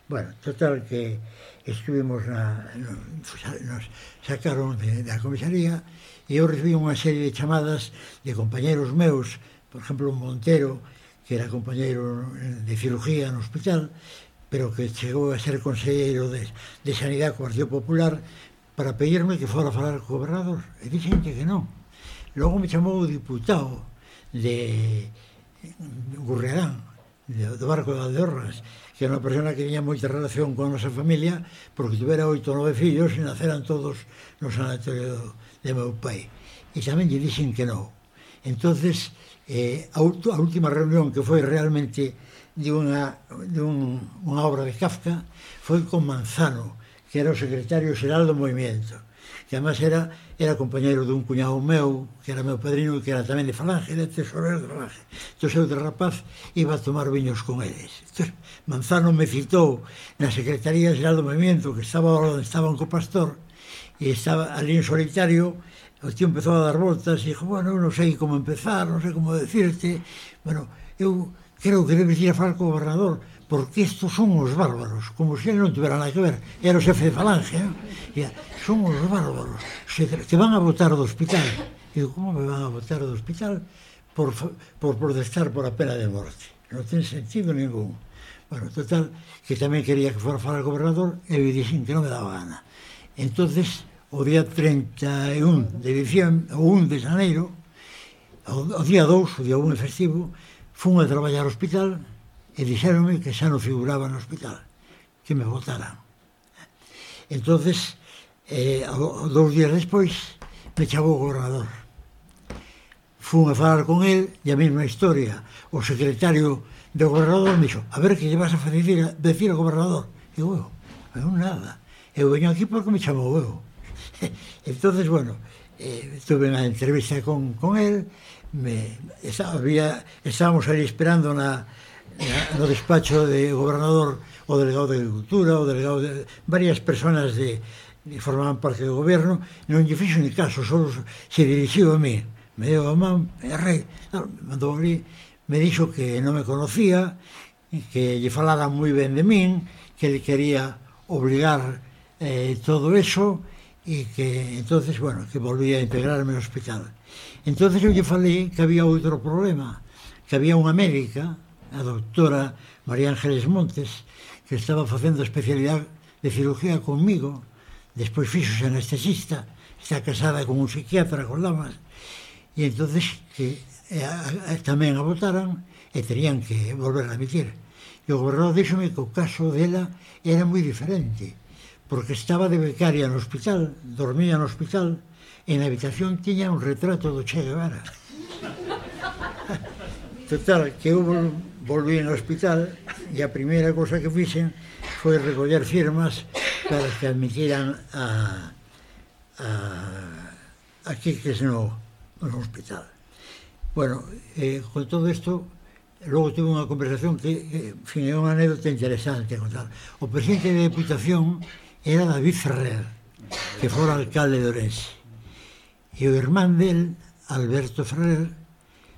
Bueno, total que estuvimos na... Nos sacaron de, da comisaría e eu recibí unha serie de chamadas de compañeros meus, por exemplo, un Montero, que era compañeiro de cirugía no hospital, pero que chegou a ser conselleiro de, de Sanidade co Partido Popular para pedirme que fora a falar co gobernador. E dixen que non. Logo me chamou o diputado de Gurreán, do barco de Aldeorras, que era unha persona que tiña moita relación con a nosa familia, porque tuvera oito ou nove fillos e naceran todos no sanatorio de meu pai. E tamén lle dixen que non. entonces eh, a, a última reunión que foi realmente de unha, de un, unha obra de Kafka foi con Manzano, que era o secretario xeral do movimento que además era, era compañeiro dun cuñado meu, que era meu padrino, que era tamén de Falange, era tesorero de Falange. Entón, eu de rapaz iba a tomar viños con eles. Entón, Manzano me citou na Secretaría General do Movimiento, que estaba onde estaban co pastor, e estaba ali en solitario, o tío empezou a dar voltas e dixo, bueno, non sei como empezar, non sei como decirte, bueno, eu creo que debes ir a falar co gobernador, porque estos son os bárbaros, como se non tivera nada que ver, era o xefe de falange, eh? e son os bárbaros, se te van a votar do hospital. E digo, como me van a votar do hospital? Por, por protestar por a pena de morte. Non ten sentido ningún. Bueno, total, que tamén quería que fora falar o gobernador, e eu dixen que non me daba gana. entonces o día 31 de diciembre, o 1 de xaneiro, o, o día 2, o día 1 festivo, fun a traballar ao hospital, e dixeronme que xa non figuraba no hospital, que me votaran. entonces eh, dous días despois, me chamou o gobernador. Fun a falar con él e a mesma historia. O secretario do gobernador me dixo, a ver que lle vas a decir, decir ao gobernador. E eu, eu nada. Eu veño aquí porque me chamou eu. *laughs* entonces, bueno, eh, tuve unha entrevista con, con él, me, estaba, había, estábamos ali esperando na, *laughs* no despacho de gobernador o delegado de Agricultura, o delegado de varias personas de, que formaban parte do goberno, non lle fixo ni caso, só se dirixiu a mí. Me deu a man, e a rei, mandou ali, me dixo que non me conocía, que lle falara moi ben de min, que le quería obligar eh, todo eso, e que entonces, bueno, que volvía a integrarme no hospital. Entonces eu lle falei que había outro problema, que había unha médica, a doutora María Ángeles Montes, que estaba facendo especialidade de cirugía conmigo, despois fixo anestesista, está casada con un psiquiatra con lamas, e entonces que e, a, a, tamén a votaran e terían que volver a admitir. E o gobernador díxome que o caso dela era moi diferente, porque estaba de becaria no hospital, dormía no hospital, e na habitación tiña un retrato do Che Guevara. *laughs* Total, que eu volví no hospital e a primeira cousa que fixen foi recoller firmas para que admitiran a, a, a Quiques no, no hospital. Bueno, eh, con todo isto, logo tuve unha conversación que, eh, fin, é unha anécdota interesante a contar. O presidente de deputación era David Ferrer, que fora alcalde de Orense. E o irmán del, Alberto Ferrer,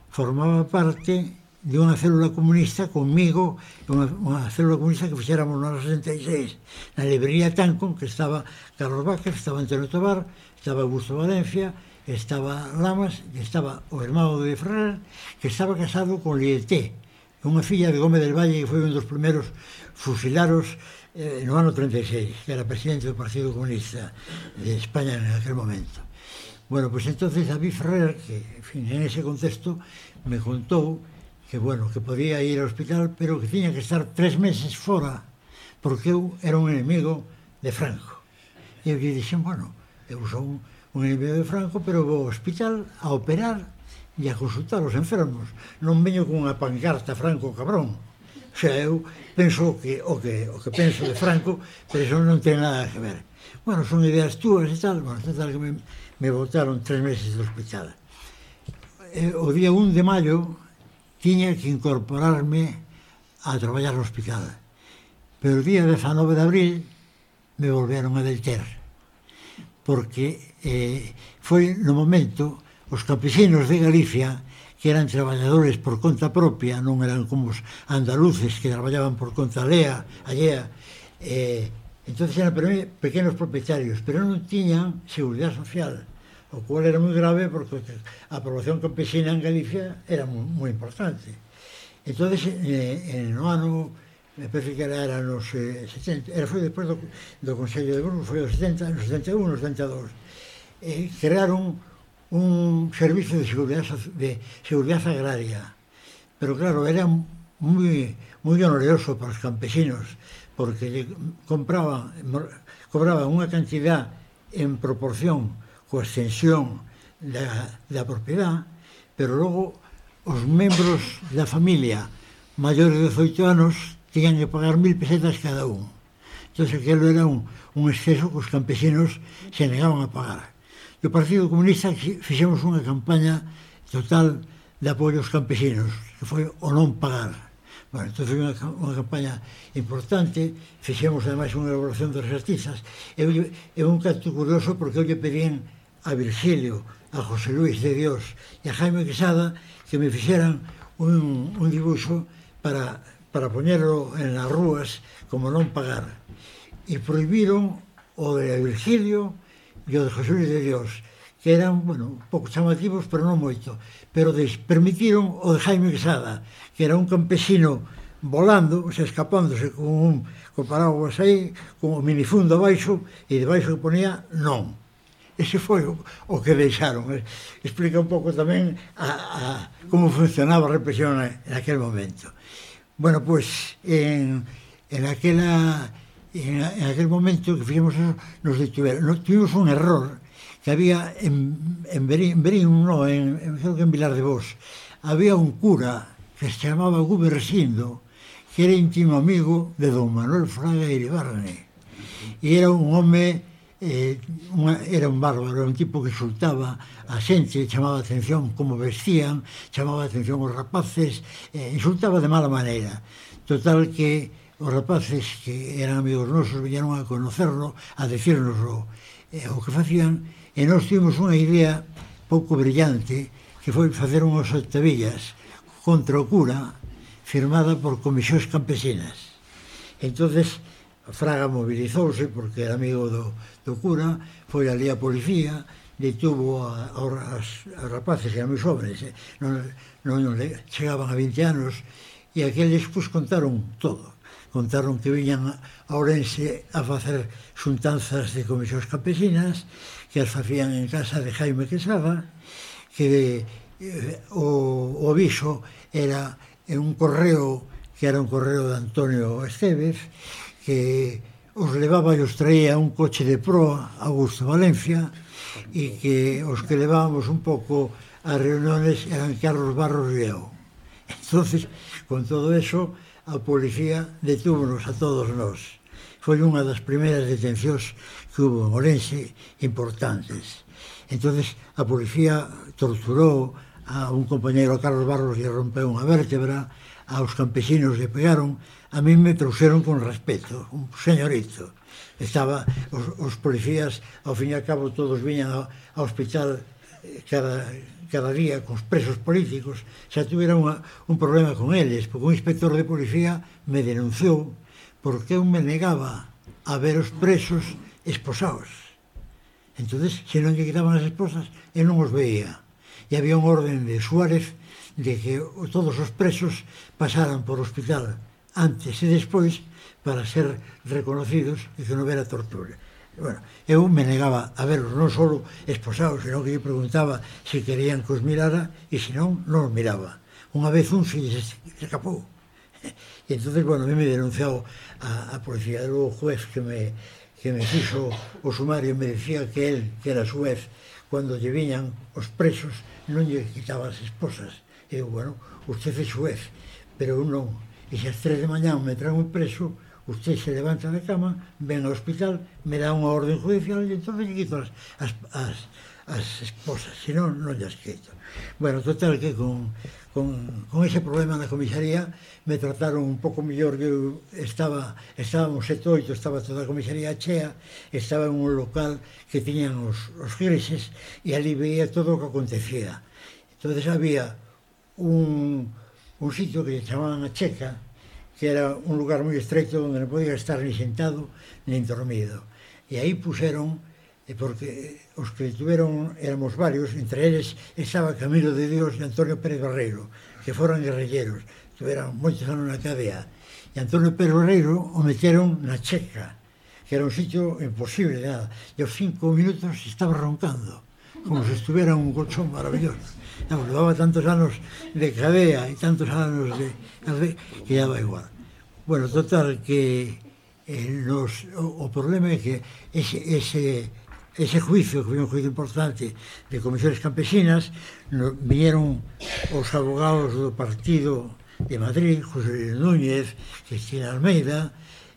formaba parte de unha célula comunista conmigo, unha, unha célula comunista que fixéramos no 66, na librería Tancon, que estaba Carlos Vázquez, estaba Antonio Tobar, estaba Augusto Valencia, estaba Lamas, estaba o hermano de Ferrer, que estaba casado con Lieté, unha filla de Gómez del Valle que foi un dos primeiros fusilaros eh, no ano 36, que era presidente do Partido Comunista de España en aquel momento. Bueno, pois pues entonces David Ferrer, que en, fin, en ese contexto, me contou que, bueno, que podía ir ao hospital, pero que tiña que estar tres meses fora, porque eu era un enemigo de Franco. E eu lle dixen, bueno, eu son un enemigo de Franco, pero vou ao hospital a operar e a consultar os enfermos. Non veño con unha pancarta Franco cabrón. O sea, eu penso que o que o que penso de Franco, pero eso non ten nada que ver. Bueno, son ideas túas e tal, bueno, tal que me, me botaron tres meses do hospital. Eh, o día 1 de maio tiña que incorporarme a traballar no hospital. Pero o día 19 de abril me volveron a deter, porque eh, foi no momento os campesinos de Galicia que eran traballadores por conta propia, non eran como os andaluces que traballaban por conta lea, allea, eh, entonces eran pequenos propietarios, pero non tiñan seguridade social o cual era moi grave porque a población campesina en Galicia era moi importante. Entón, eh, no ano, me parece que era, era nos eh, 70, era foi despois do, do Consello de Bruno, foi os 70, nos 71, nos 72, eh, crearon un servicio de seguridade, de seguridade agraria, pero claro, era moi, moi oneroso para os campesinos, porque compraban, cobraban unha cantidad en proporción coa extensión da, da propiedade, pero logo os membros da familia maiores de 18 anos tiñan que pagar mil pesetas cada un. Entón, aquilo era un, un exceso que os campesinos se negaban a pagar. E o Partido Comunista fixemos unha campaña total de apoio aos campesinos, que foi o non pagar. Bueno, entón foi unha, unha campaña importante, fixemos ademais unha elaboración dos artistas, e, e un canto curioso porque eu lle pedían a Virgilio, a José Luis de Dios e a Jaime Quesada que me fixeran un, un dibuixo para, para poñerlo en as rúas como non pagar. E prohibiron o de Virgilio e o de José Luis de Dios que eran, bueno, pouco chamativos, pero non moito. Pero des, permitiron o de Jaime Quesada, que era un campesino volando, se escapándose con un co paraguas aí, con o minifundo abaixo, e debaixo que ponía non. Ese foi o, o que deixaron. Eh, explica un pouco tamén a, a como funcionaba a represión en aquel momento. Bueno, pois, pues, en, en aquela en, en aquel momento que fixemos eso, nos detuveron. Nos, tuvimos un error que había en, en Berín, en Berín no, en, en, creo que en Vilar de Vos, había un cura que se chamaba Gubersindo, que era íntimo amigo de don Manuel Fraga Iribarne. E era un home eh, unha, era un bárbaro, era un tipo que insultaba a xente, chamaba a atención como vestían, chamaba a atención os rapaces, eh, insultaba de mala maneira. Total que os rapaces que eran amigos nosos viñeron a conocerlo, a decirnoslo eh, o que facían, e nós tivemos unha idea pouco brillante que foi facer unhas octavillas contra o cura firmada por comisións campesinas. Entonces, Fraga mobilizouse porque era amigo do, do cura, foi ali a policía, detuvo a, a, as, a rapaces, eran moi xóvenes, eh? non, non, non chegaban a 20 anos, e aqueles pues, contaron todo. Contaron que viñan a Orense a facer xuntanzas de comisións campesinas, que as facían en casa de Jaime Quesada, que de, eh, o, o aviso era en un correo que era un correo de Antonio Esteves, que os levaba e os traía un coche de proa, Augusto Valencia, e que os que levábamos un pouco a reuniones eran Carlos Barros e eu. entonces con todo eso, a policía detúvonos a todos nós. Foi unha das primeiras detencións que hubo en Orense importantes. entonces a policía torturou a un compañero Carlos Barros e rompeu unha vértebra, aos campesinos le pegaron, a mí me trouxeron con respeto, un señorito. Estaba, os, os policías, ao fin e ao cabo, todos viñan ao, ao hospital eh, cada, cada día cos presos políticos, xa tuvera unha, un problema con eles, porque un inspector de policía me denunciou porque eu me negaba a ver os presos esposados. entonces se non que quitaban as esposas, eu non os veía. E había un orden de Suárez de que todos os presos pasaran por hospital antes e despois para ser reconocidos e que non era tortura. Bueno, eu me negaba a verlos non só esposados, senón que eu preguntaba se querían que os mirara e se non, non os miraba. Unha vez un se escapou. *laughs* E entonces, bueno, me denunciou a, a policía, e logo o juez que me, que me fixo o sumario me decía que él, que era su vez, cando lle viñan os presos non lle quitaba as esposas. Eu, bueno, usted é xuez, pero eu non E se as tres de mañán me traen un preso, usted se levanta da cama, ven ao hospital, me dá unha orden judicial e entón lle quito as, as, as, as esposas, senón non lle as quito. Bueno, total que con, con, con ese problema na comisaría me trataron un pouco mellor que eu estaba, estábamos sete oito, estaba toda a comisaría chea, estaba en un local que tiñan os, os grises e ali veía todo o que acontecía. Entonces había un, un sitio que chamaban a Checa, que era un lugar moi estreito onde non podía estar ni sentado ni dormido. E aí puseron, eh, porque os que tuveron, éramos varios, entre eles estaba Camilo de Dios e Antonio Pérez Barreiro, que foran guerrilleros, tuveran moitos anos na cadea. E Antonio Pérez Barreiro o meteron na Checa, que era un sitio imposible, de nada. E aos cinco minutos estaba roncando, como se estuviera un colchón maravilloso acordaba tantos anos de cadea e tantos anos de café, que ya va igual. Bueno, total, que eh, nos, o, o problema é que ese, ese, ese juicio, que foi un juicio importante de comisiones campesinas, no, vinieron os abogados do partido de Madrid, José Núñez, Cristina Almeida,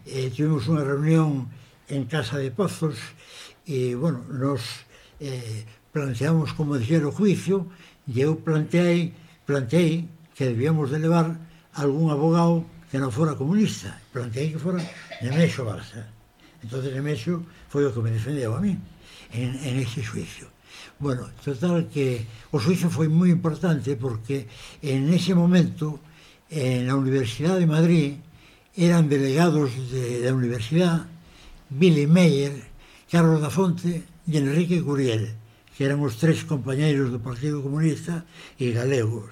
eh, tuvimos unha reunión en Casa de Pozos e, bueno, nos eh, planteamos como dixer o juicio E eu planteei, planteei que debíamos de levar algún abogado que non fora comunista. Planteei que fora Nemesio Barça. Entón Nemesio foi o que me defendeu a mí en, en ese suicio. Bueno, total que o suizo foi moi importante porque en ese momento en la Universidade de Madrid eran delegados de, de la universidad Billy Meyer, Carlos da Fonte e Enrique Curiel que eran os tres compañeiros do Partido Comunista e galegos,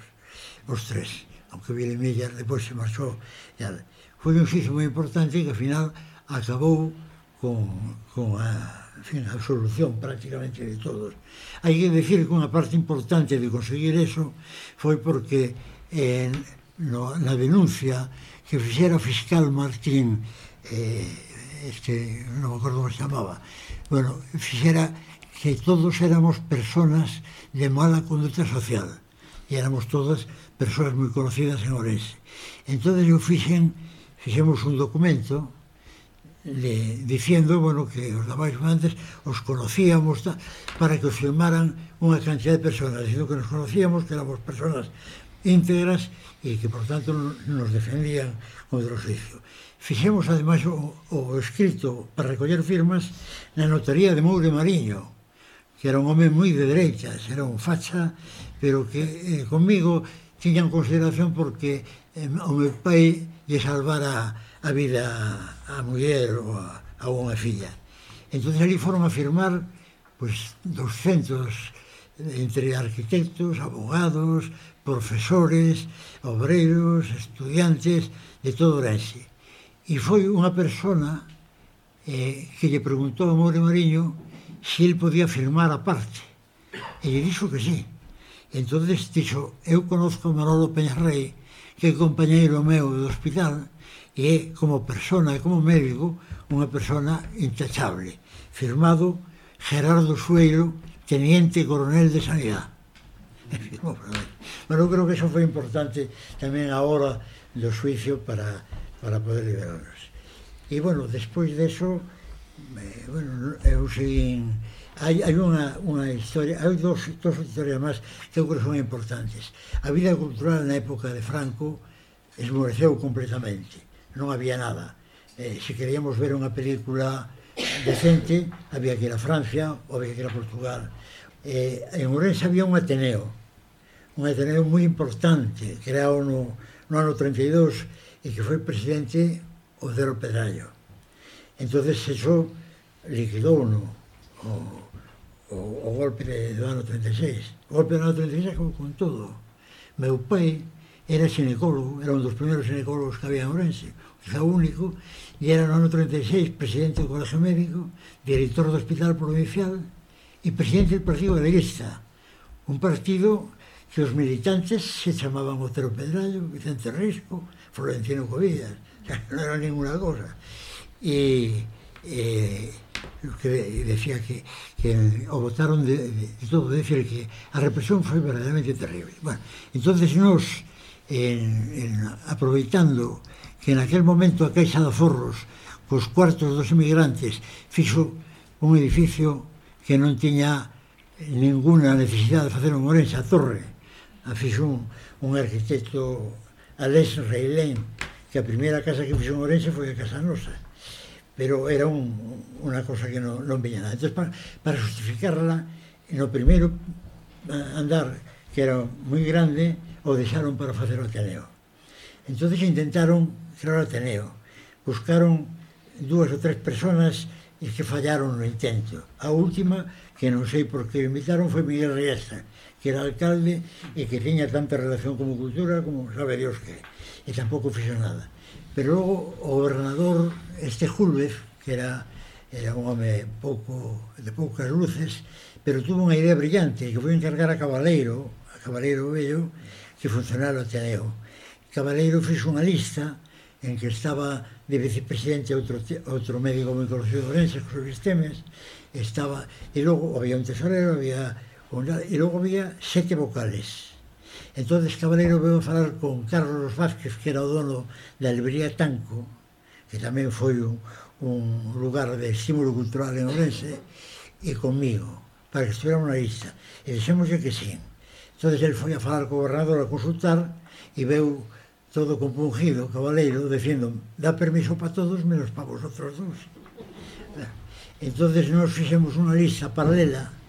os tres, aunque Vilemillas depois se marchou. Ya. Foi un xixo moi importante que, ao final, acabou con, con a, en fin, a solución prácticamente de todos. Hai que decir que unha parte importante de conseguir eso foi porque eh, no, na denuncia que fixera o fiscal Martín eh, este, non me acordo como se chamaba bueno, fixera que todos éramos personas de mala conducta social e éramos todas persoas moi conocidas en Orense. Entón, eu fixen, fixemos un documento le, diciendo, bueno, que os demais antes os conocíamos ta, para que os firmaran unha cantidad de personas, dicindo que nos conocíamos, que éramos personas íntegras e que, por tanto, nos defendían contra o juicio. Fixemos, ademais, o, o escrito para recoller firmas na notaría de Moure Mariño, que era un home moi de dereitas, era un facha, pero que eh, comigo tiñan consideración porque eh, o meu pai lle salvara a vida a, a muller ou a, a unha filla. Entón, ali foron a firmar pois, 200 eh, entre arquitectos, abogados, profesores, obreiros, estudiantes de todo Orense. E foi unha persona eh, que lle preguntou a More Mariño se ele podía firmar a parte. E lle dixo que sí. Entonces dixo, eu conozco a Manolo Peñarrey, que é compañeiro meu do hospital, e é como persona e como médico unha persona intachable. Firmado Gerardo Sueiro, teniente coronel de sanidad. *laughs* Pero eu creo que eso foi importante tamén a hora do suicio para, para poder liberarnos. E, bueno, despois de eso, eh, bueno, eu seguín... Hai, hai unha, unha historia, hai dos, dos historias máis que eu creo son importantes. A vida cultural na época de Franco esmoreceu completamente, non había nada. Eh, se queríamos ver unha película decente, había que ir a Francia ou había que ir a Portugal. Eh, en Ourense había un Ateneo, un Ateneo moi importante, creado no, no ano 32 e que foi presidente o Pedrallo entonces eso liquidou no, o, o, o golpe de, do ano 36. O golpe do ano 36 como con todo. Meu pai era xinecólogo, era un dos primeiros xinecólogos que había en Ourense, xa único, e era no ano 36 presidente do Colegio Médico, director do Hospital Provincial e presidente do Partido Galeguista, un partido que os militantes se chamaban Otero Pedrallo, Vicente Risco, Florentino Covillas, non era ninguna cosa e, e eh, que decía que, que o votaron de, de, de todo, decir que a represión foi verdadeiramente terrible. Bueno, entonces nos, en, en, aproveitando que en aquel momento a Caixa de Forros cos cuartos dos emigrantes fixo un edificio que non tiña ninguna necesidade de facer un Orense a torre. A fixo un, un arquitecto Alex Reilén, que a primeira casa que fixo un Orense foi a Casa Nosa pero era un, unha cosa que non, non veña nada. Entón, para, para justificarla, no primeiro andar, que era moi grande, o deixaron para facer o Ateneo. Entón intentaron crear o Ateneo. Buscaron dúas ou tres personas e que fallaron no intento. A última, que non sei por que invitaron, foi Miguel Riesta, que era alcalde e que tiña tanta relación como cultura como sabe Dios que. E tampouco fixo nada. Pero logo o gobernador este Julvez, que era era un home pouco de poucas luces, pero tuvo unha idea brillante que foi encargar a Cabaleiro, a Cabaleiro Bello, que funcionara o Ateneo. Cabaleiro fixo unha lista en que estaba de vicepresidente outro, outro médico moi conocido de Orense, José Vistemes, estaba, e logo había un tesorero, había un, e logo había sete vocales Entonces Cabreiro veu a falar con Carlos Vázquez, que era o dono da librería Tanco, que tamén foi un, un lugar de estímulo cultural en Orense, e comigo, para que estuviera unha lista. E dixemos que sí. Entonces el foi a falar co gobernador a consultar e veu todo compungido, cabaleiro, dicindo, dá permiso para todos menos para vosotros dos. Entonces nos fixemos unha lista paralela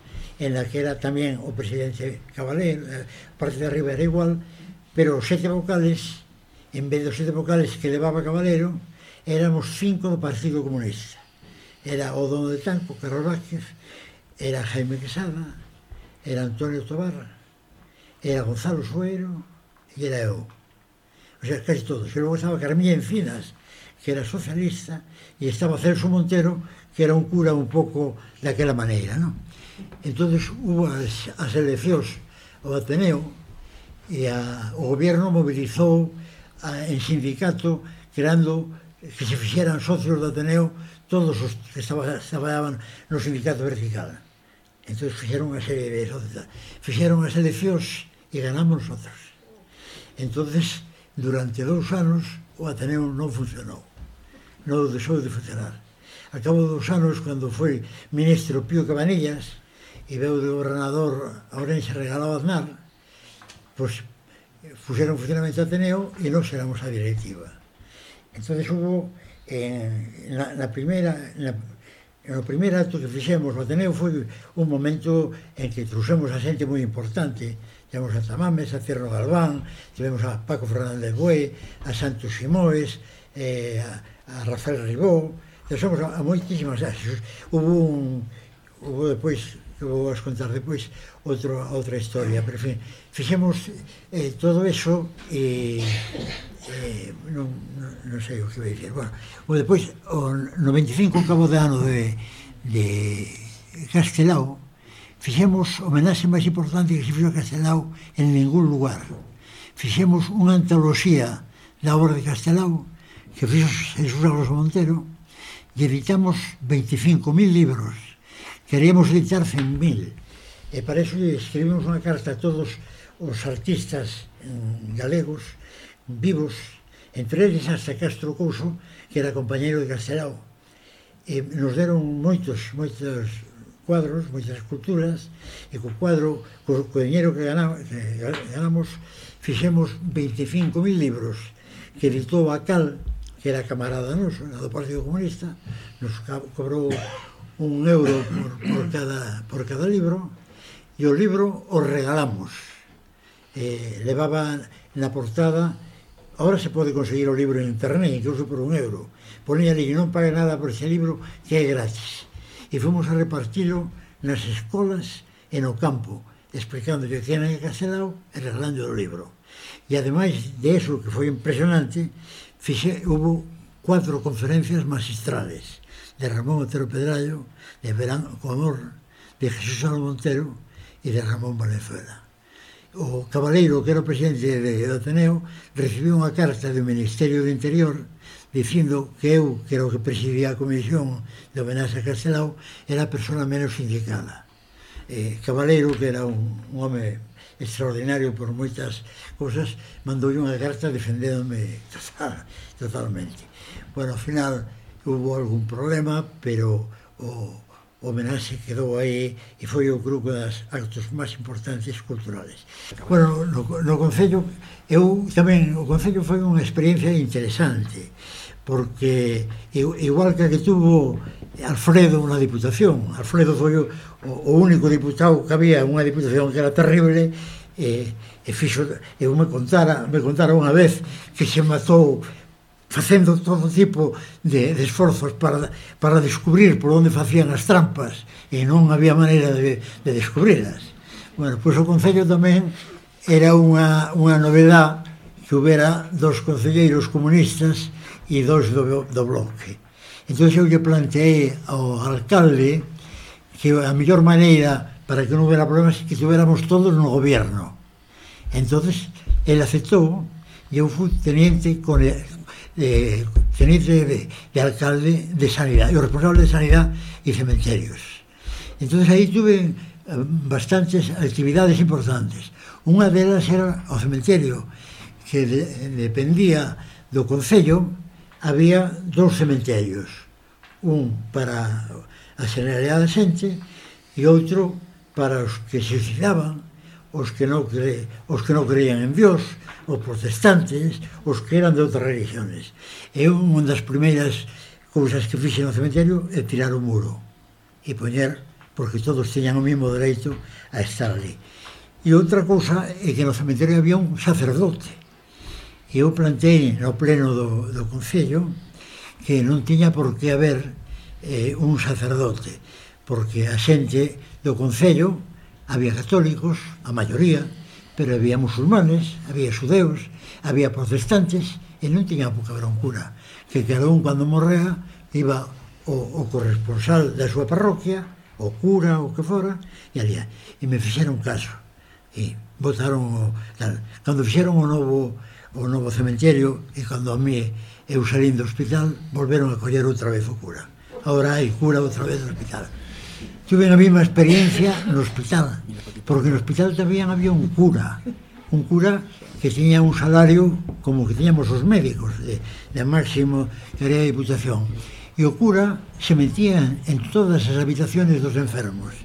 en la que era tamén o presidente Cabalé, eh, parte de arriba era igual, pero os sete vocales, en vez dos sete vocales que levaba Caballero, éramos cinco do Partido Comunista. Era o dono de Tanco, Carlos Vázquez, era Jaime Quesada, era Antonio Tobarra, era Gonzalo Suero e era eu. O sea, casi todos. E logo estaba Carmilla Encinas, que era socialista, e estaba Celso Montero, que era un cura un pouco daquela maneira, non? Entón, hubo as, as eleccións ao Ateneo e a, o goberno mobilizou a, en sindicato creando que se fixeran socios do Ateneo todos os que traballaban no sindicato vertical. Entón fixeron unha serie de socios. Fixeron as eleccións e ganamos nosotros. Entonces, durante dous anos, o Ateneo non funcionou. Non deixou de funcionar. A cabo dos anos, cando foi ministro Pío Cabanillas, e veu do gobernador a Orense regalado a Aznar, pois fuxeron funcionamento Ateneo e nós éramos a directiva. entonces hubo, en, na, na primeira, na, no primeiro acto que fixemos no Ateneo foi un momento en que trouxemos a xente moi importante, tivemos a Tamames, a Cerro Galván, tivemos a Paco Fernández Bué, a Santos Simoes eh, a, a Rafael Ribó, somos a, a moitísimas. Hubo un, hubo depois vou a contar depois outro, outra historia, pero fin, fixemos eh, todo eso e eh, eh, non, non, non sei o que vai dicir. Bueno, ou depois, o, 95, cabo de ano de, de Castelao, fixemos o homenaxe máis importante que se fixo a Castelao en ningún lugar. Fixemos unha antoloxía da obra de Castelao que fixo Jesús Carlos Montero e editamos 25.000 libros Queríamos editar 100.000 e para iso escribimos unha carta a todos os artistas eh, galegos vivos, entre eles hasta Castro Couso, que era compañeiro de Castelao. E nos deron moitos, moitos cuadros, moitas esculturas, e co cuadro, co, co dinheiro que, ganamos, que ganamos, fixemos 25.000 libros que editou a Cal, que era camarada noso, do Partido Comunista, nos cobrou un euro por, por, cada, por cada libro e o libro o regalamos. Eh, levaba na portada Ahora se pode conseguir o libro en internet, incluso por un euro. Ponía ali, non pague nada por ese libro, que é gratis. E fomos a repartilo nas escolas e no campo, explicando que tienen que cancelado e regalando o libro. E ademais de eso, que foi impresionante, fixe, hubo cuatro conferencias magistrales de Ramón Otero Pedrayo, de Verán Comor, de Jesús Salvo Montero e de Ramón Valenzuela. O Cabaleiro, que era o presidente do Ateneo, recibiu unha carta do Ministerio do Interior dicindo que eu, que era o que presidía a Comisión de Homenaxe a Castelao, era a persona menos indicada. Eh, Cabaleiro, que era un, un home extraordinario por moitas cousas, mandou unha carta defendéndome *laughs* total, totalmente. Bueno, ao final, hubo algún problema, pero o homenaxe quedou aí e foi o grupo das actos máis importantes culturales. Bueno, no, no Concello, eu tamén, o Concello foi unha experiencia interesante, porque igual que a que tuvo Alfredo na Diputación, Alfredo foi o, o único diputado que había, unha diputación que era terrible, e, e fixo, eu me contara, me contara unha vez que se matou facendo todo tipo de, de esforzos para, para descubrir por onde facían as trampas e non había maneira de, de descubrirlas. Bueno, pois o Concello tamén era unha, unha novedad que houbera dos concelleiros comunistas e dos do, do bloque. Entón eu lle planteei ao alcalde que a mellor maneira para que non houbera problemas que tuviéramos todos no goberno. Entonces, el aceptou e eu fui teniente con, eh, teniente de, de, alcalde de sanidad, o responsable de sanidad e cementerios. Entonces aí tuve eh, bastantes actividades importantes. Unha delas era o cementerio, que de, dependía do Concello, había dous cementerios, un para a generalidade xente e outro para os que se suicidaban os que non cre, os que non creían en Dios, os protestantes, os que eran de outras religiones. E unha das primeiras cousas que fixe no cementerio é tirar o muro e poñer porque todos teñan o mesmo dereito a estar ali. E outra cousa é que no cementerio había un sacerdote. E eu plantei no pleno do, do Concello que non tiña por que haber eh, un sacerdote, porque a xente do Concello Había católicos, a maioría, pero había musulmanes, había xudeus, había protestantes, e non tiña pouca broncura, que cada un cando morrea iba o, o corresponsal da súa parroquia, o cura, o que fora, e alía. E me fixeron caso. E votaron o tal. Cando fixeron o novo o novo cementerio e cando a mí eu salín do hospital volveron a coller outra vez o cura. Ahora hai cura outra vez do hospital. Tuve a mesma experiencia no hospital, porque no hospital tamén había un cura, un cura que tiña un salario como que tiñamos os médicos, de, de máximo era a diputación. E o cura se metía en todas as habitaciones dos enfermos.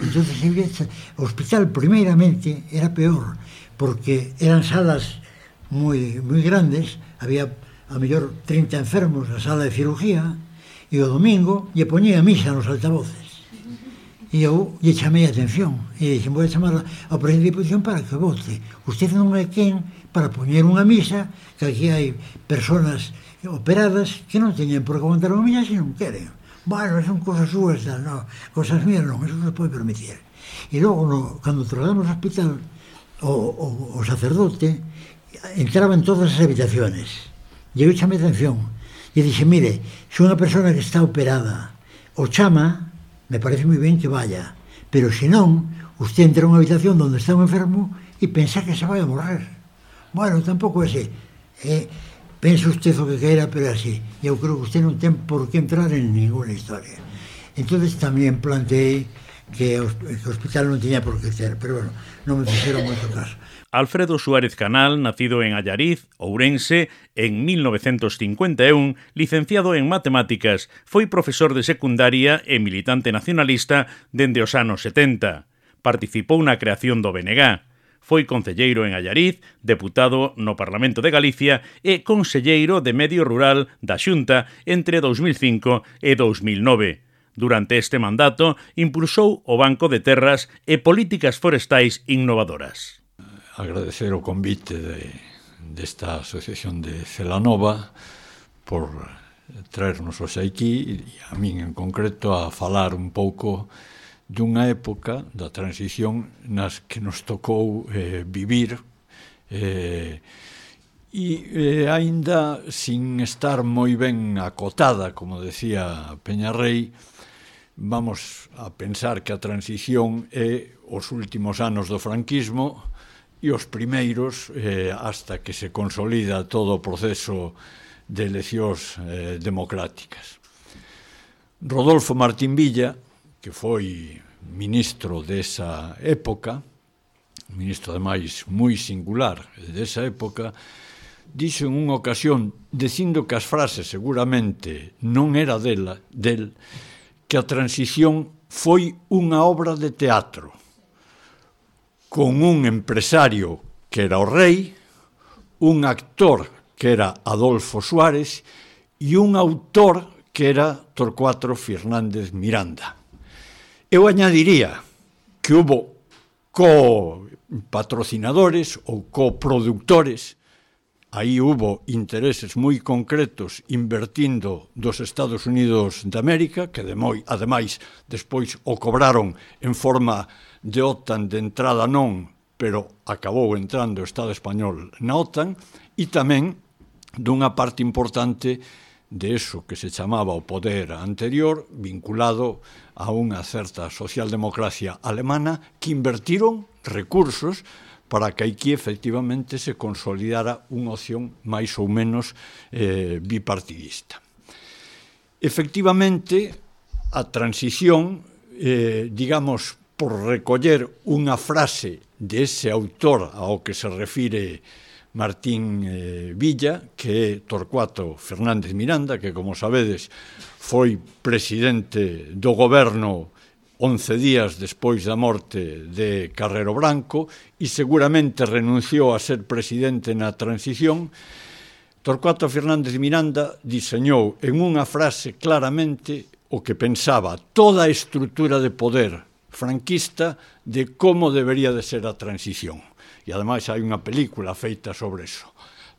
Entonces, o hospital primeiramente era peor, porque eran salas moi, moi grandes, había a mellor 30 enfermos na sala de cirugía, e o domingo lle poñía misa nos altavoces. E eu lle chamei a atención e dixen, vou chamar ao presidente de Deputación para que vote. Usted non é quen para poñer unha misa que aquí hai personas operadas que non teñen por que aguantar unha misa se non queren. Bueno, son cosas súas, no, cosas mías non, eso non se pode permitir. E logo, no, cando trasladamos ao hospital, o, o, o sacerdote entraba en todas as habitaciones. E eu chamei atención. E dixe, mire, se unha persona que está operada o chama, me parece moi ben que vaya, pero senón, usted entra a unha habitación onde está un enfermo e pensa que se vai a morrer. Bueno, tampouco é así. Eh, pensa usted o que queira, pero é así. Eu creo que usted non ten por que entrar en ninguna historia. entonces tamén planteei que o, que o hospital non tiña por que ter, pero bueno, non me fixeron moito caso. Alfredo Suárez Canal, nacido en Allariz, Ourense, en 1951, licenciado en Matemáticas, foi profesor de secundaria e militante nacionalista dende os anos 70. Participou na creación do BNG. Foi concelleiro en Allariz, deputado no Parlamento de Galicia e conselleiro de Medio Rural da Xunta entre 2005 e 2009. Durante este mandato impulsou o Banco de Terras e políticas forestais innovadoras agradecer o convite de, desta asociación de Celanova por traernos hoxe aquí e a min en concreto a falar un pouco dunha época da transición nas que nos tocou eh, vivir eh, e eh, aínda sin estar moi ben acotada, como decía Peñarrei, vamos a pensar que a transición é os últimos anos do franquismo e os primeiros eh, hasta que se consolida todo o proceso de eleccións eh, democráticas. Rodolfo Martín Villa, que foi ministro desa época, ministro ademais moi singular desa época, dixo en unha ocasión, dicindo que as frases seguramente non era dela, del, que a transición foi unha obra de teatro con un empresario que era o rei, un actor que era Adolfo Suárez e un autor que era Torcuato Fernández Miranda. Eu añadiría que hubo co-patrocinadores ou coproductores, aí hubo intereses moi concretos invertindo dos Estados Unidos de América, que demoi, ademais despois o cobraron en forma de OTAN de entrada non, pero acabou entrando o Estado español na OTAN e tamén dunha parte importante de eso que se chamaba o poder anterior vinculado a unha certa socialdemocracia alemana que invertiron recursos para que aquí efectivamente se consolidara unha opción máis ou menos eh, bipartidista. Efectivamente, a transición, eh, digamos, por recoller unha frase dese autor ao que se refire Martín eh, Villa, que é Torcuato Fernández Miranda, que como sabedes foi presidente do goberno 11 días despois da morte de Carrero Branco e seguramente renunciou a ser presidente na transición, Torcuato Fernández Miranda diseñou en unha frase claramente o que pensaba toda a estrutura de poder franquista de como debería de ser a transición. E ademais hai unha película feita sobre eso.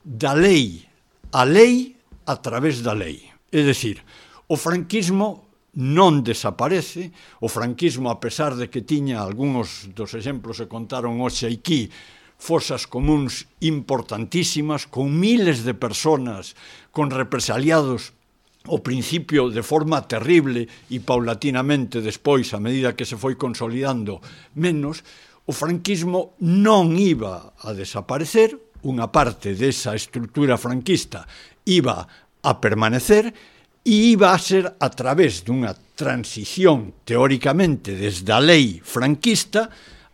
Da lei, a lei a través da lei. É dicir, o franquismo non desaparece, o franquismo, a pesar de que tiña algúns dos exemplos que contaron hoxe aquí, fosas comuns importantísimas, con miles de personas, con represaliados o principio de forma terrible e paulatinamente despois, a medida que se foi consolidando menos, o franquismo non iba a desaparecer, unha parte desa estrutura franquista iba a permanecer e iba a ser a través dunha transición teóricamente desde a lei franquista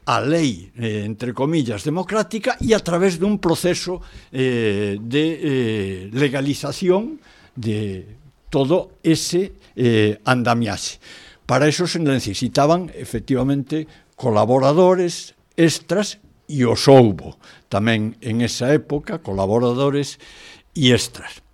a lei, eh, entre comillas, democrática e a través dun proceso eh, de eh, legalización de todo ese eh, andamiaxe. Para eso se necesitaban, efectivamente, colaboradores extras e os houbo tamén en esa época, colaboradores e extras.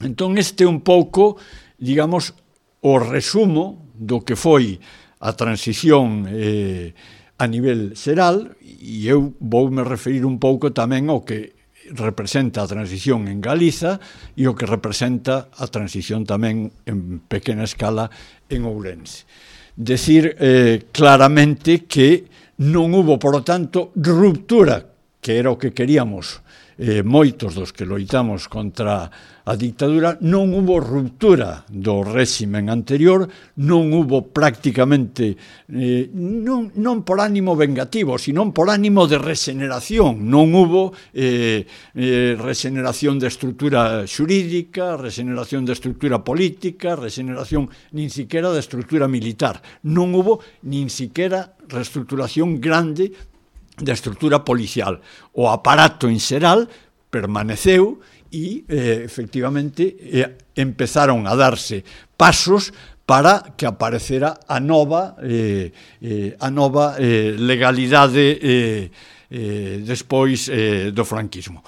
Entón este un pouco, digamos, o resumo do que foi a transición eh, a nivel xeral e eu voume referir un pouco tamén ao que representa a transición en Galiza e o que representa a transición tamén en pequena escala en Ourense. Decir eh, claramente que non hubo, por lo tanto, ruptura, que era o que queríamos eh, moitos dos que loitamos contra a dictadura, non hubo ruptura do réximen anterior, non hubo prácticamente, eh, non, non por ánimo vengativo, sino por ánimo de regeneración, non hubo eh, eh, regeneración de estrutura xurídica, regeneración de estrutura política, regeneración nin siquiera de estrutura militar, non hubo nin siquiera reestruturación grande da estrutura policial. O aparato en xeral permaneceu e, eh, efectivamente, eh, empezaron a darse pasos para que aparecera a nova eh, eh, a nova eh, legalidade eh, eh, despois eh, do franquismo.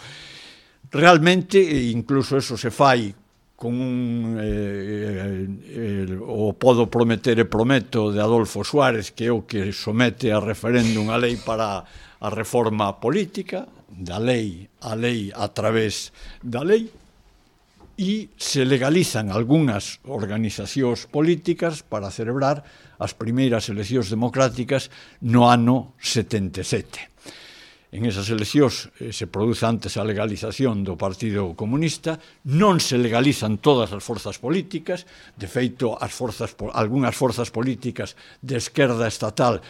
Realmente, incluso eso se fai con un, eh, eh, o podo prometer e prometo de Adolfo Suárez que é o que somete a referéndum a lei para a reforma política da lei a lei a través da lei e se legalizan algunhas organizacións políticas para celebrar as primeiras eleccións democráticas no ano 77 en esas eleccións eh, se produce antes a legalización do Partido Comunista, non se legalizan todas as forzas políticas, de feito as forzas algunhas forzas políticas de esquerda estatal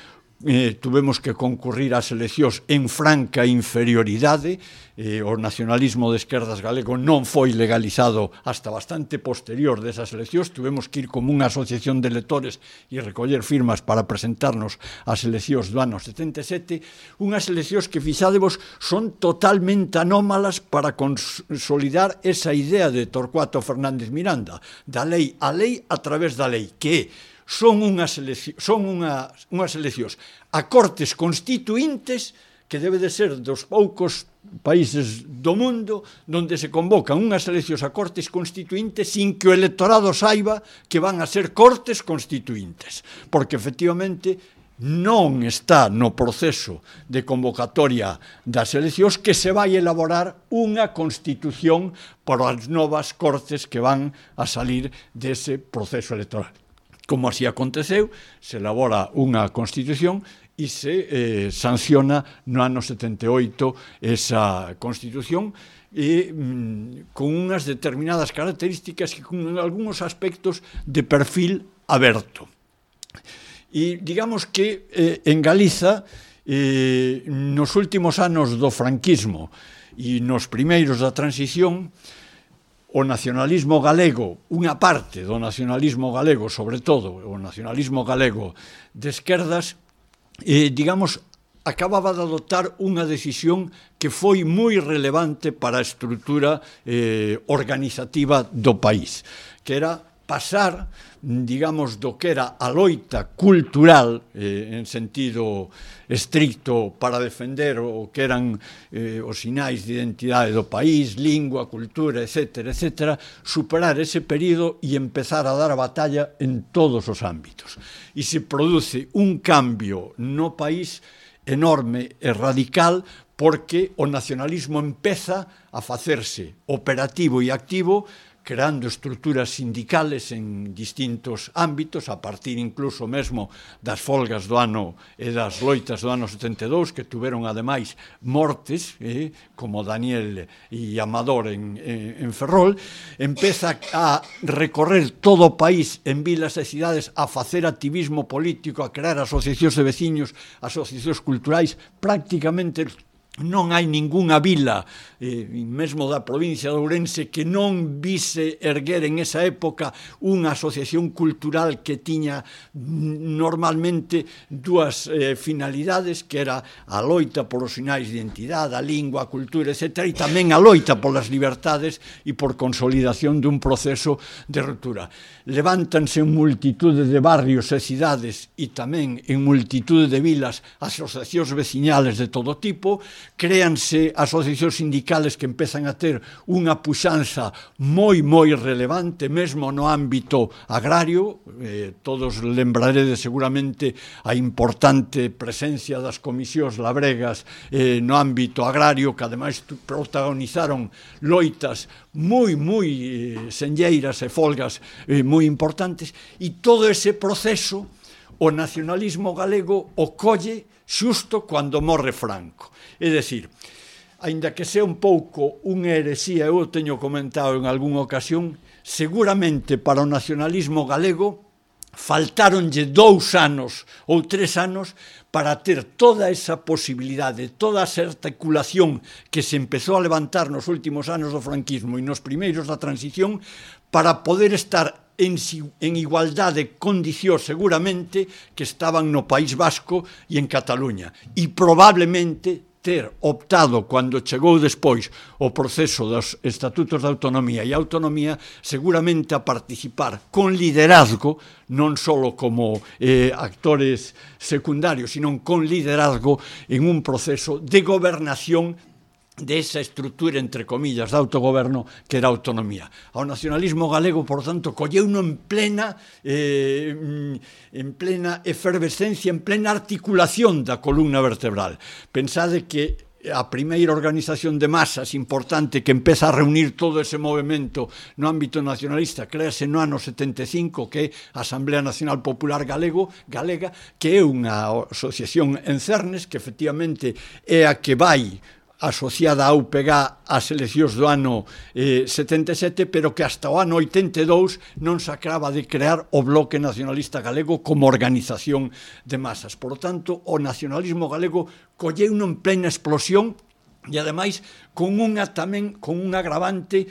eh, tuvemos que concurrir ás eleccións en franca inferioridade, eh, o nacionalismo de esquerdas galego non foi legalizado hasta bastante posterior desas eleccións, tuvemos que ir como unha asociación de electores e recoller firmas para presentarnos ás eleccións do ano 77, unhas eleccións que, fixadevos, son totalmente anómalas para consolidar esa idea de Torcuato Fernández Miranda, da lei a lei a través da lei, que é son unhas, son unha, unhas eleccións a cortes constituintes que debe de ser dos poucos países do mundo donde se convocan unhas eleccións a cortes constituintes sin que o electorado saiba que van a ser cortes constituintes, porque efectivamente non está no proceso de convocatoria das eleccións que se vai elaborar unha constitución para as novas cortes que van a salir dese proceso electoral como así aconteceu, se elabora unha Constitución e se eh, sanciona no ano 78 esa Constitución e mm, con unhas determinadas características e con algúns aspectos de perfil aberto. E digamos que eh, en Galiza eh, nos últimos anos do franquismo e nos primeiros da transición o nacionalismo galego, unha parte do nacionalismo galego, sobre todo o nacionalismo galego de esquerdas, eh, digamos, acababa de adoptar unha decisión que foi moi relevante para a estrutura eh, organizativa do país, que era pasar, digamos, do que era a loita cultural eh, en sentido estricto para defender o que eran eh, os sinais de identidade do país, lingua, cultura, etc., etc., superar ese período e empezar a dar a batalla en todos os ámbitos. E se produce un cambio no país enorme e radical porque o nacionalismo empeza a facerse operativo e activo creando estruturas sindicales en distintos ámbitos, a partir incluso mesmo das folgas do ano e das loitas do ano 72, que tuveron ademais mortes, eh, como Daniel e Amador en, en, en Ferrol, empeza a recorrer todo o país en vilas e cidades a facer activismo político, a crear asociacións de veciños, asociacións culturais, prácticamente non hai ningunha vila, eh, mesmo da provincia de Ourense, que non vise erguer en esa época unha asociación cultural que tiña normalmente dúas eh, finalidades, que era a loita polos sinais de identidade, a lingua, a cultura, etc., e tamén a loita polas libertades e por consolidación dun proceso de ruptura. Levántanse en multitude de barrios e cidades e tamén en multitude de vilas asociacións veciñales de todo tipo, créanse asociacións sindicales que empezan a ter unha puxanza moi, moi relevante, mesmo no ámbito agrario, eh, todos lembraredes seguramente a importante presencia das comisións labregas eh, no ámbito agrario, que ademais protagonizaron loitas moi, moi eh, senlleiras e folgas eh, moi importantes, e todo ese proceso o nacionalismo galego o colle xusto cando morre Franco. É dicir, aínda que sea un pouco unha heresía, eu teño comentado en algunha ocasión, seguramente para o nacionalismo galego faltáronlle dous anos ou tres anos para ter toda esa posibilidade, toda esa articulación que se empezou a levantar nos últimos anos do franquismo e nos primeiros da transición para poder estar en, en igualdade condicións seguramente que estaban no País Vasco e en Cataluña. E probablemente ter optado cando chegou despois o proceso dos estatutos de autonomía e autonomía seguramente a participar con liderazgo non só como eh, actores secundarios, sino con liderazgo en un proceso de gobernación desa estrutura, entre comillas, de autogoberno que era a autonomía. Ao nacionalismo galego, por tanto, colleuno en plena eh, mm, en plena efervescencia, en plena articulación da columna vertebral. Pensade que a primeira organización de masas importante que empeza a reunir todo ese movimento no ámbito nacionalista, créase no ano 75, que é a Asamblea Nacional Popular Galego, Galega, que é unha asociación en Cernes, que efectivamente é a que vai asociada ao UPG ás eleccións do ano eh, 77, pero que hasta o ano 82 non se acaba de crear o Bloque Nacionalista Galego como organización de masas. Por tanto, o nacionalismo galego colleu non plena explosión e ademais con unha tamén con un agravante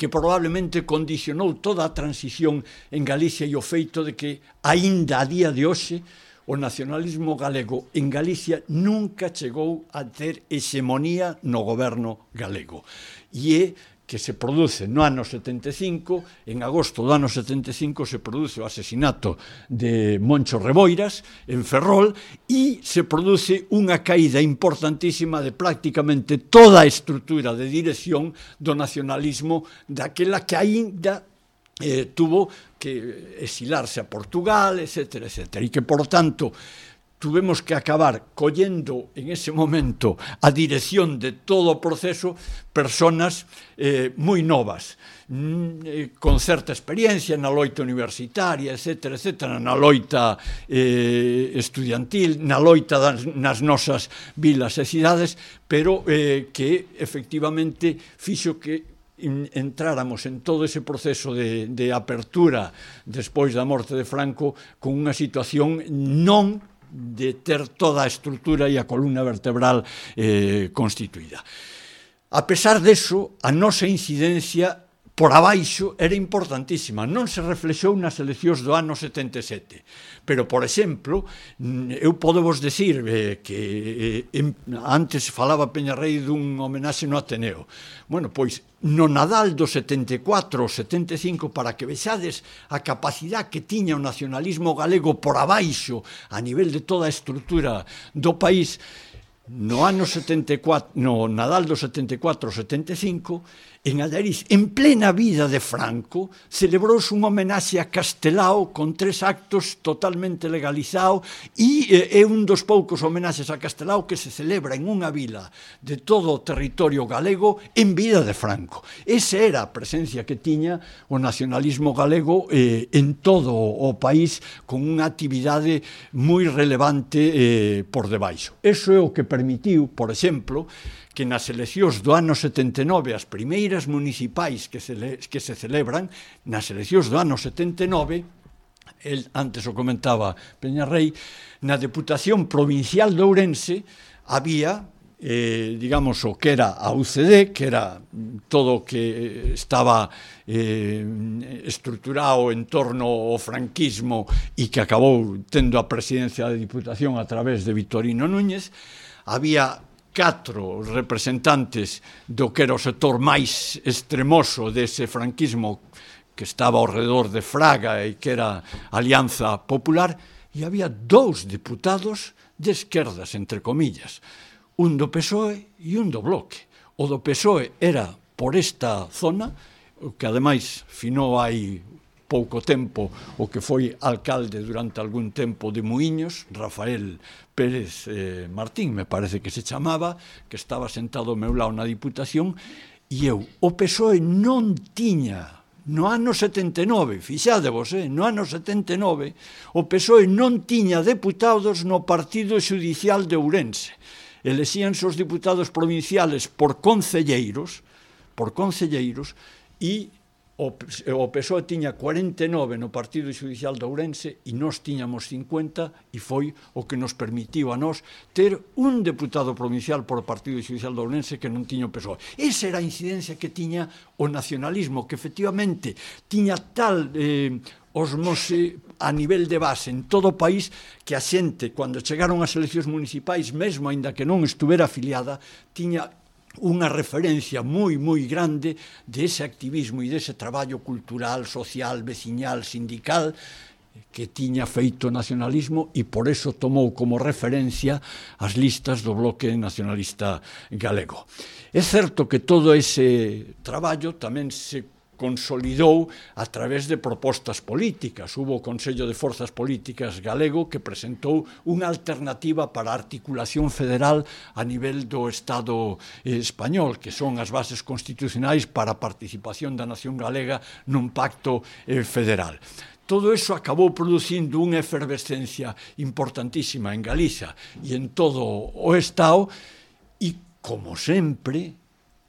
que probablemente condicionou toda a transición en Galicia e o feito de que aínda a día de hoxe o nacionalismo galego en Galicia nunca chegou a ter hexemonía no goberno galego. E é que se produce no ano 75, en agosto do ano 75 se produce o asesinato de Moncho Reboiras en Ferrol e se produce unha caída importantísima de prácticamente toda a estrutura de dirección do nacionalismo daquela que aínda eh, tuvo que exilarse a Portugal, etc. etc. E que, por tanto, tuvemos que acabar collendo en ese momento a dirección de todo o proceso personas eh, moi novas, mm, eh, con certa experiencia na loita universitaria, etc., etc., na loita eh, estudiantil, na loita das, nas nosas vilas e cidades, pero eh, que efectivamente fixo que entráramos en todo ese proceso de, de apertura despois da morte de Franco con unha situación non de ter toda a estrutura e a columna vertebral eh, constituída. A pesar deso, a nosa incidencia por abaixo era importantísima, non se reflexou nas eleccións do ano 77. Pero, por exemplo, mm, eu podo vos decir eh, que eh, antes falaba Peñarrei dun homenaxe no Ateneo. Bueno, pois no Nadal do 74 ou 75 para que vexades a capacidade que tiña o nacionalismo galego por abaixo a nivel de toda a estrutura do país no ano 74, no Nadal do 74 75 En Aldariz, en plena vida de Franco, celebrouse un homenaxe a Castelao con tres actos totalmente legalizado e é un dos poucos homenaxes a Castelao que se celebra en unha vila de todo o territorio galego en vida de Franco. Esa era a presencia que tiña o nacionalismo galego eh, en todo o país con unha actividade moi relevante eh, por debaixo. Eso é o que permitiu, por exemplo, que nas eleccións do ano 79, as primeiras municipais que se, le, que se celebran, nas eleccións do ano 79, el antes o comentaba Peñarrei, na Deputación Provincial de Ourense había eh, digamos, o que era a UCD, que era todo o que estaba eh, estruturado en torno ao franquismo e que acabou tendo a presidencia da Diputación a través de Vitorino Núñez, había catro representantes do que era o sector máis extremoso dese franquismo que estaba ao redor de Fraga e que era Alianza Popular, e había dous diputados de esquerdas, entre comillas, un do PSOE e un do Bloque. O do PSOE era por esta zona, que ademais finou hai pouco tempo o que foi alcalde durante algún tempo de Muiños, Rafael Pérez eh, Martín, me parece que se chamaba, que estaba sentado ao meu lado na Diputación, e eu, o PSOE non tiña no ano 79, fixadevos, eh, no ano 79, o PSOE non tiña deputados no Partido Judicial de Ourense. Elexíanse os diputados provinciales por concelleiros, por concelleiros, e o, o PSOE tiña 49 no Partido Judicial de Ourense e nós tiñamos 50 e foi o que nos permitiu a nós ter un deputado provincial por Partido Judicial de Ourense que non tiña o PSOE. Esa era a incidencia que tiña o nacionalismo, que efectivamente tiña tal eh, osmose a nivel de base en todo o país que a xente, cando chegaron as eleccións municipais, mesmo aínda que non estuvera afiliada, tiña unha referencia moi, moi grande dese activismo e dese traballo cultural, social, veciñal, sindical, que tiña feito nacionalismo e por eso tomou como referencia as listas do bloque nacionalista galego. É certo que todo ese traballo tamén se consolidou a través de propostas políticas. Hubo o Consello de Forzas Políticas Galego que presentou unha alternativa para a articulación federal a nivel do Estado eh, español, que son as bases constitucionais para a participación da nación galega nun pacto eh, federal todo eso acabou producindo unha efervescencia importantísima en Galiza e en todo o Estado e, como sempre,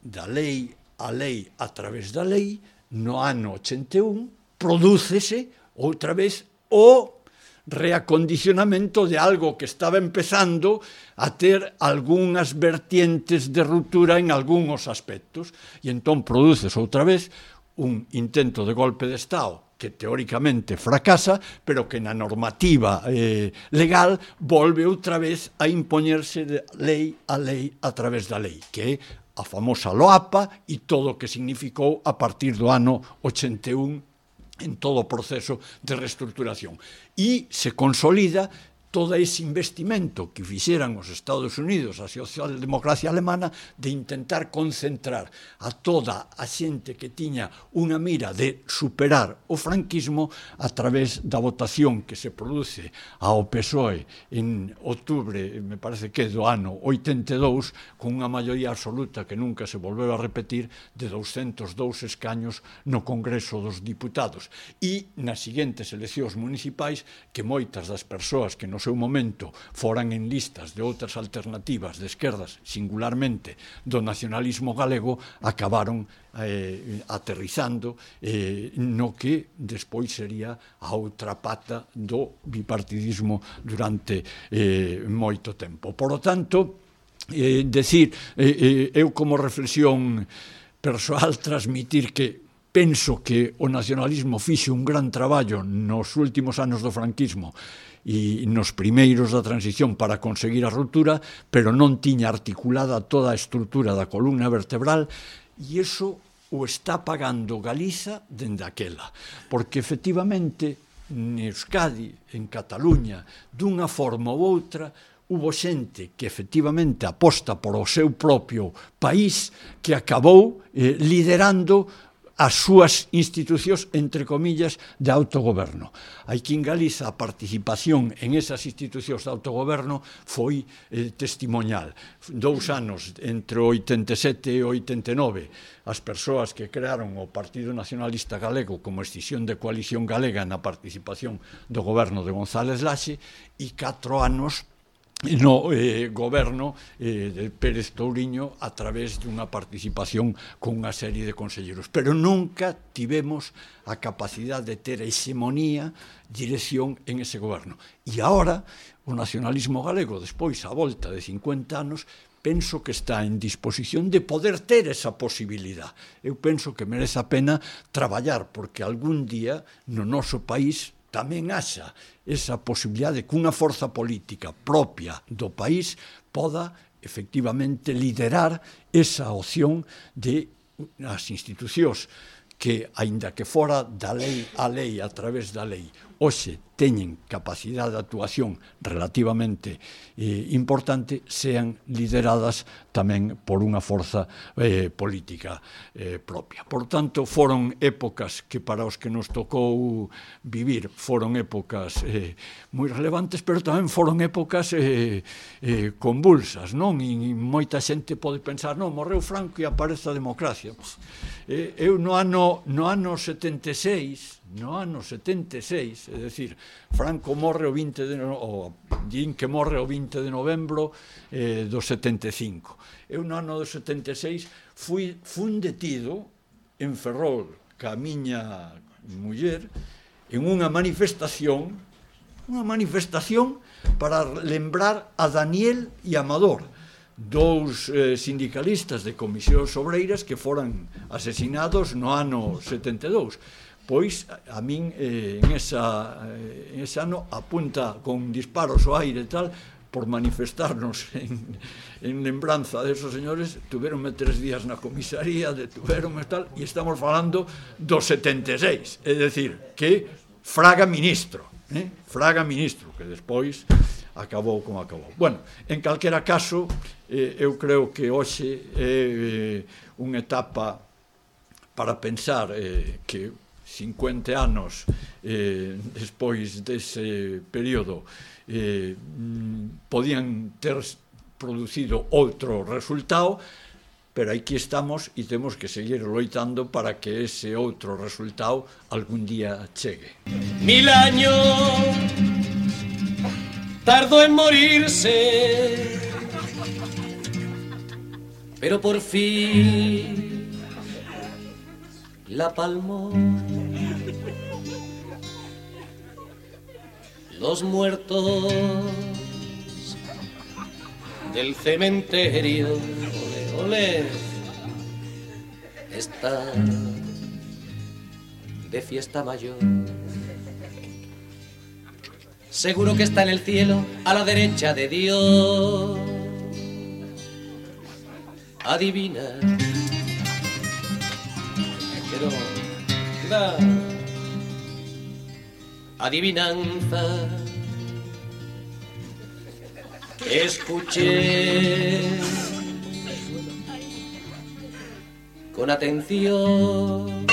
da lei a lei a través da lei, no ano 81 prodúcese outra vez o reacondicionamento de algo que estaba empezando a ter algunhas vertientes de ruptura en algúns aspectos. E entón produces outra vez un intento de golpe de Estado que teóricamente fracasa, pero que na normativa eh, legal volve outra vez a impoñerse de lei a lei a través da lei, que é a famosa Loapa e todo o que significou a partir do ano 81 en todo o proceso de reestructuración. E se consolida todo ese investimento que fixeran os Estados Unidos, a socialdemocracia alemana, de intentar concentrar a toda a xente que tiña unha mira de superar o franquismo a través da votación que se produce ao PSOE en outubro, me parece que do ano 82, con unha maioría absoluta que nunca se volveu a repetir, de 202 escaños no Congreso dos Diputados. E nas seguintes eleccións municipais, que moitas das persoas que nos seu momento foran en listas de outras alternativas de esquerdas, singularmente do nacionalismo galego, acabaron eh, aterrizando eh, no que despois sería a outra pata do bipartidismo durante eh, moito tempo. Por lo tanto, eh, decir, eh, eh, eu como reflexión persoal *laughs* transmitir que penso que o nacionalismo fixe un gran traballo nos últimos anos do franquismo e nos primeiros da transición para conseguir a ruptura, pero non tiña articulada toda a estrutura da columna vertebral e iso o está pagando Galiza dende aquela, porque efectivamente en Euskadi, en Cataluña, dunha forma ou outra, hubo xente que efectivamente aposta por o seu propio país que acabou eh, liderando as súas institucións, entre comillas, de autogoberno. Hai que en Galiza a participación en esas institucións de autogoberno foi eh, testimonial. Dous anos, entre o 87 e o 89, as persoas que crearon o Partido Nacionalista Galego como escisión de coalición galega na participación do goberno de González Laxe e catro anos no eh, goberno eh, de Pérez Touriño a través dunha participación con unha serie de conselleiros. Pero nunca tivemos a capacidade de ter a hexemonía, dirección en ese goberno. E agora, o nacionalismo galego, despois a volta de 50 anos, penso que está en disposición de poder ter esa posibilidad. Eu penso que merece a pena traballar, porque algún día no noso país tamén haxa esa posibilidade que unha forza política propia do país poda efectivamente liderar esa opción de as institucións que, aínda que fora da lei a lei, a través da lei, hoxe teñen capacidade de actuación relativamente eh, importante sean lideradas tamén por unha forza eh, política eh, propia. Por tanto, foron épocas que para os que nos tocou vivir foron épocas eh, moi relevantes, pero tamén foron épocas eh, eh, convulsas, non? E moita xente pode pensar, non, morreu Franco e aparece a democracia. Pois, eh, eu no ano, no ano 76, no ano 76, é dicir, Franco morre o 20 de no, o din que morre o 20 de novembro eh, do 75. Eu no ano do 76 fui fun detido en Ferrol ca miña muller en unha manifestación unha manifestación para lembrar a Daniel e Amador dous eh, sindicalistas de comisións obreiras que foran asesinados no ano 72 pois a min eh, en, esa, eh, en ese ano apunta con disparos ao aire e tal por manifestarnos en, en lembranza desos señores, tuveronme tres días na comisaría, detuveronme tal, e estamos falando do 76, é decir, que Fraga ministro, eh? Fraga ministro, que despois acabou como acabou. Bueno, en calquera caso, eh, eu creo que hoxe é eh, unha etapa para pensar eh, que 50 anos eh, despois dese período eh, mm, podían ter producido outro resultado, pero aquí estamos e temos que seguir loitando para que ese outro resultado algún día chegue. Mil años tardó en morirse, pero por fin la palmó. Los muertos del cementerio, ole, ole, están de fiesta mayor. Seguro que está en el cielo, a la derecha de Dios. Adivina. Pero, adivinanza. Escuché con atención.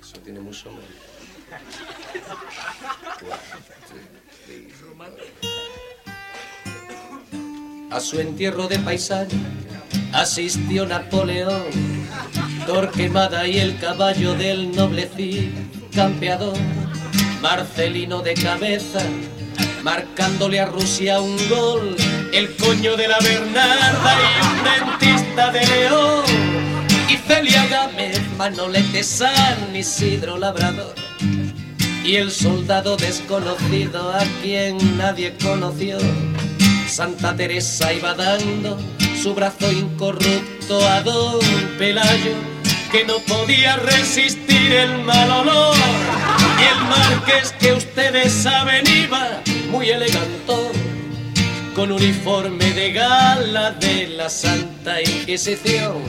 Eso tiene mucho A su entierro de paisano asistió Napoleón, Torquemada y el caballo del noble campeador, Marcelino de cabeza, marcándole a Rusia un gol, el coño de la Bernarda y dentista de León, y Celia Gámez, Manolete San Isidro Labrador, y el soldado desconocido a quien nadie conoció. Santa Teresa iba dando su brazo incorrupto a don Pelayo, que no podía resistir el mal olor. Y el marqués que ustedes saben iba muy elegantón, con uniforme de gala de la Santa Inquisición.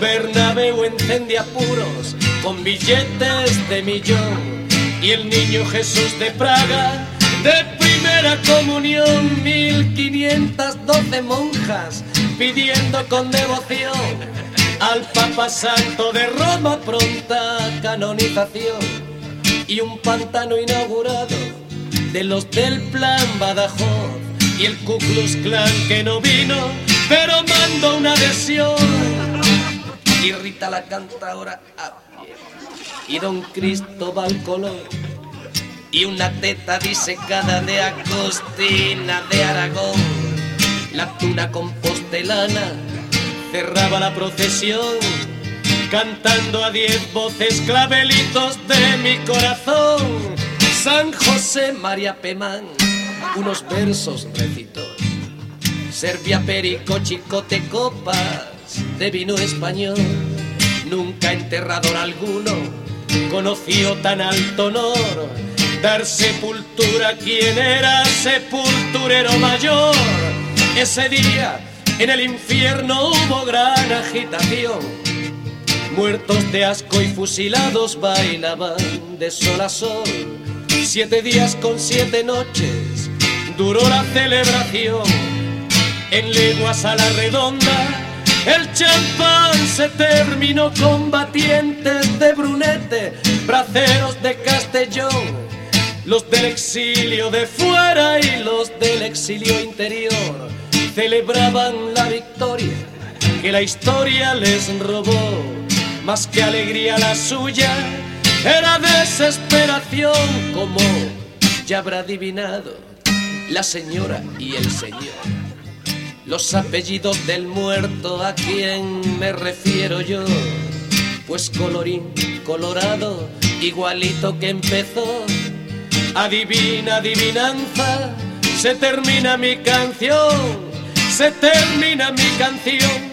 Bernabéu encendía puros con billetes de millón. Y el niño Jesús de Praga de primera comunión, 1512 monjas pidiendo con devoción al Papa Santo de Roma pronta canonización y un pantano inaugurado de los del plan Badajoz y el Ku Klux Klan que no vino pero mandó una adhesión. Y Rita la canta ahora a pie. Y Don Cristóbal Colón. Y una teta disecada de Agostina de Aragón. La tuna compostelana cerraba la procesión, cantando a diez voces clavelitos de mi corazón. San José María Pemán, unos versos recitó. Servía perico, chicote, copas de vino español. Nunca enterrador alguno conoció tan alto honor dar sepultura a quien era sepulturero mayor. Ese día en el infierno hubo gran agitación. Muertos de asco y fusilados bailaban de sol a sol. Siete días con siete noches duró la celebración. En leguas a la redonda el champán se terminó combatientes de Brunete, braceros de Castellón los del exilio de fuera y los del exilio interior celebraban la victoria que la historia les robó. Más que alegría la suya, era desesperación, como ya habrá adivinado la señora y el señor. Los apellidos del muerto a quien me refiero yo, pues colorín colorado, igualito que empezó Adivina, adivinanza, se termina mi canción, se termina mi canción.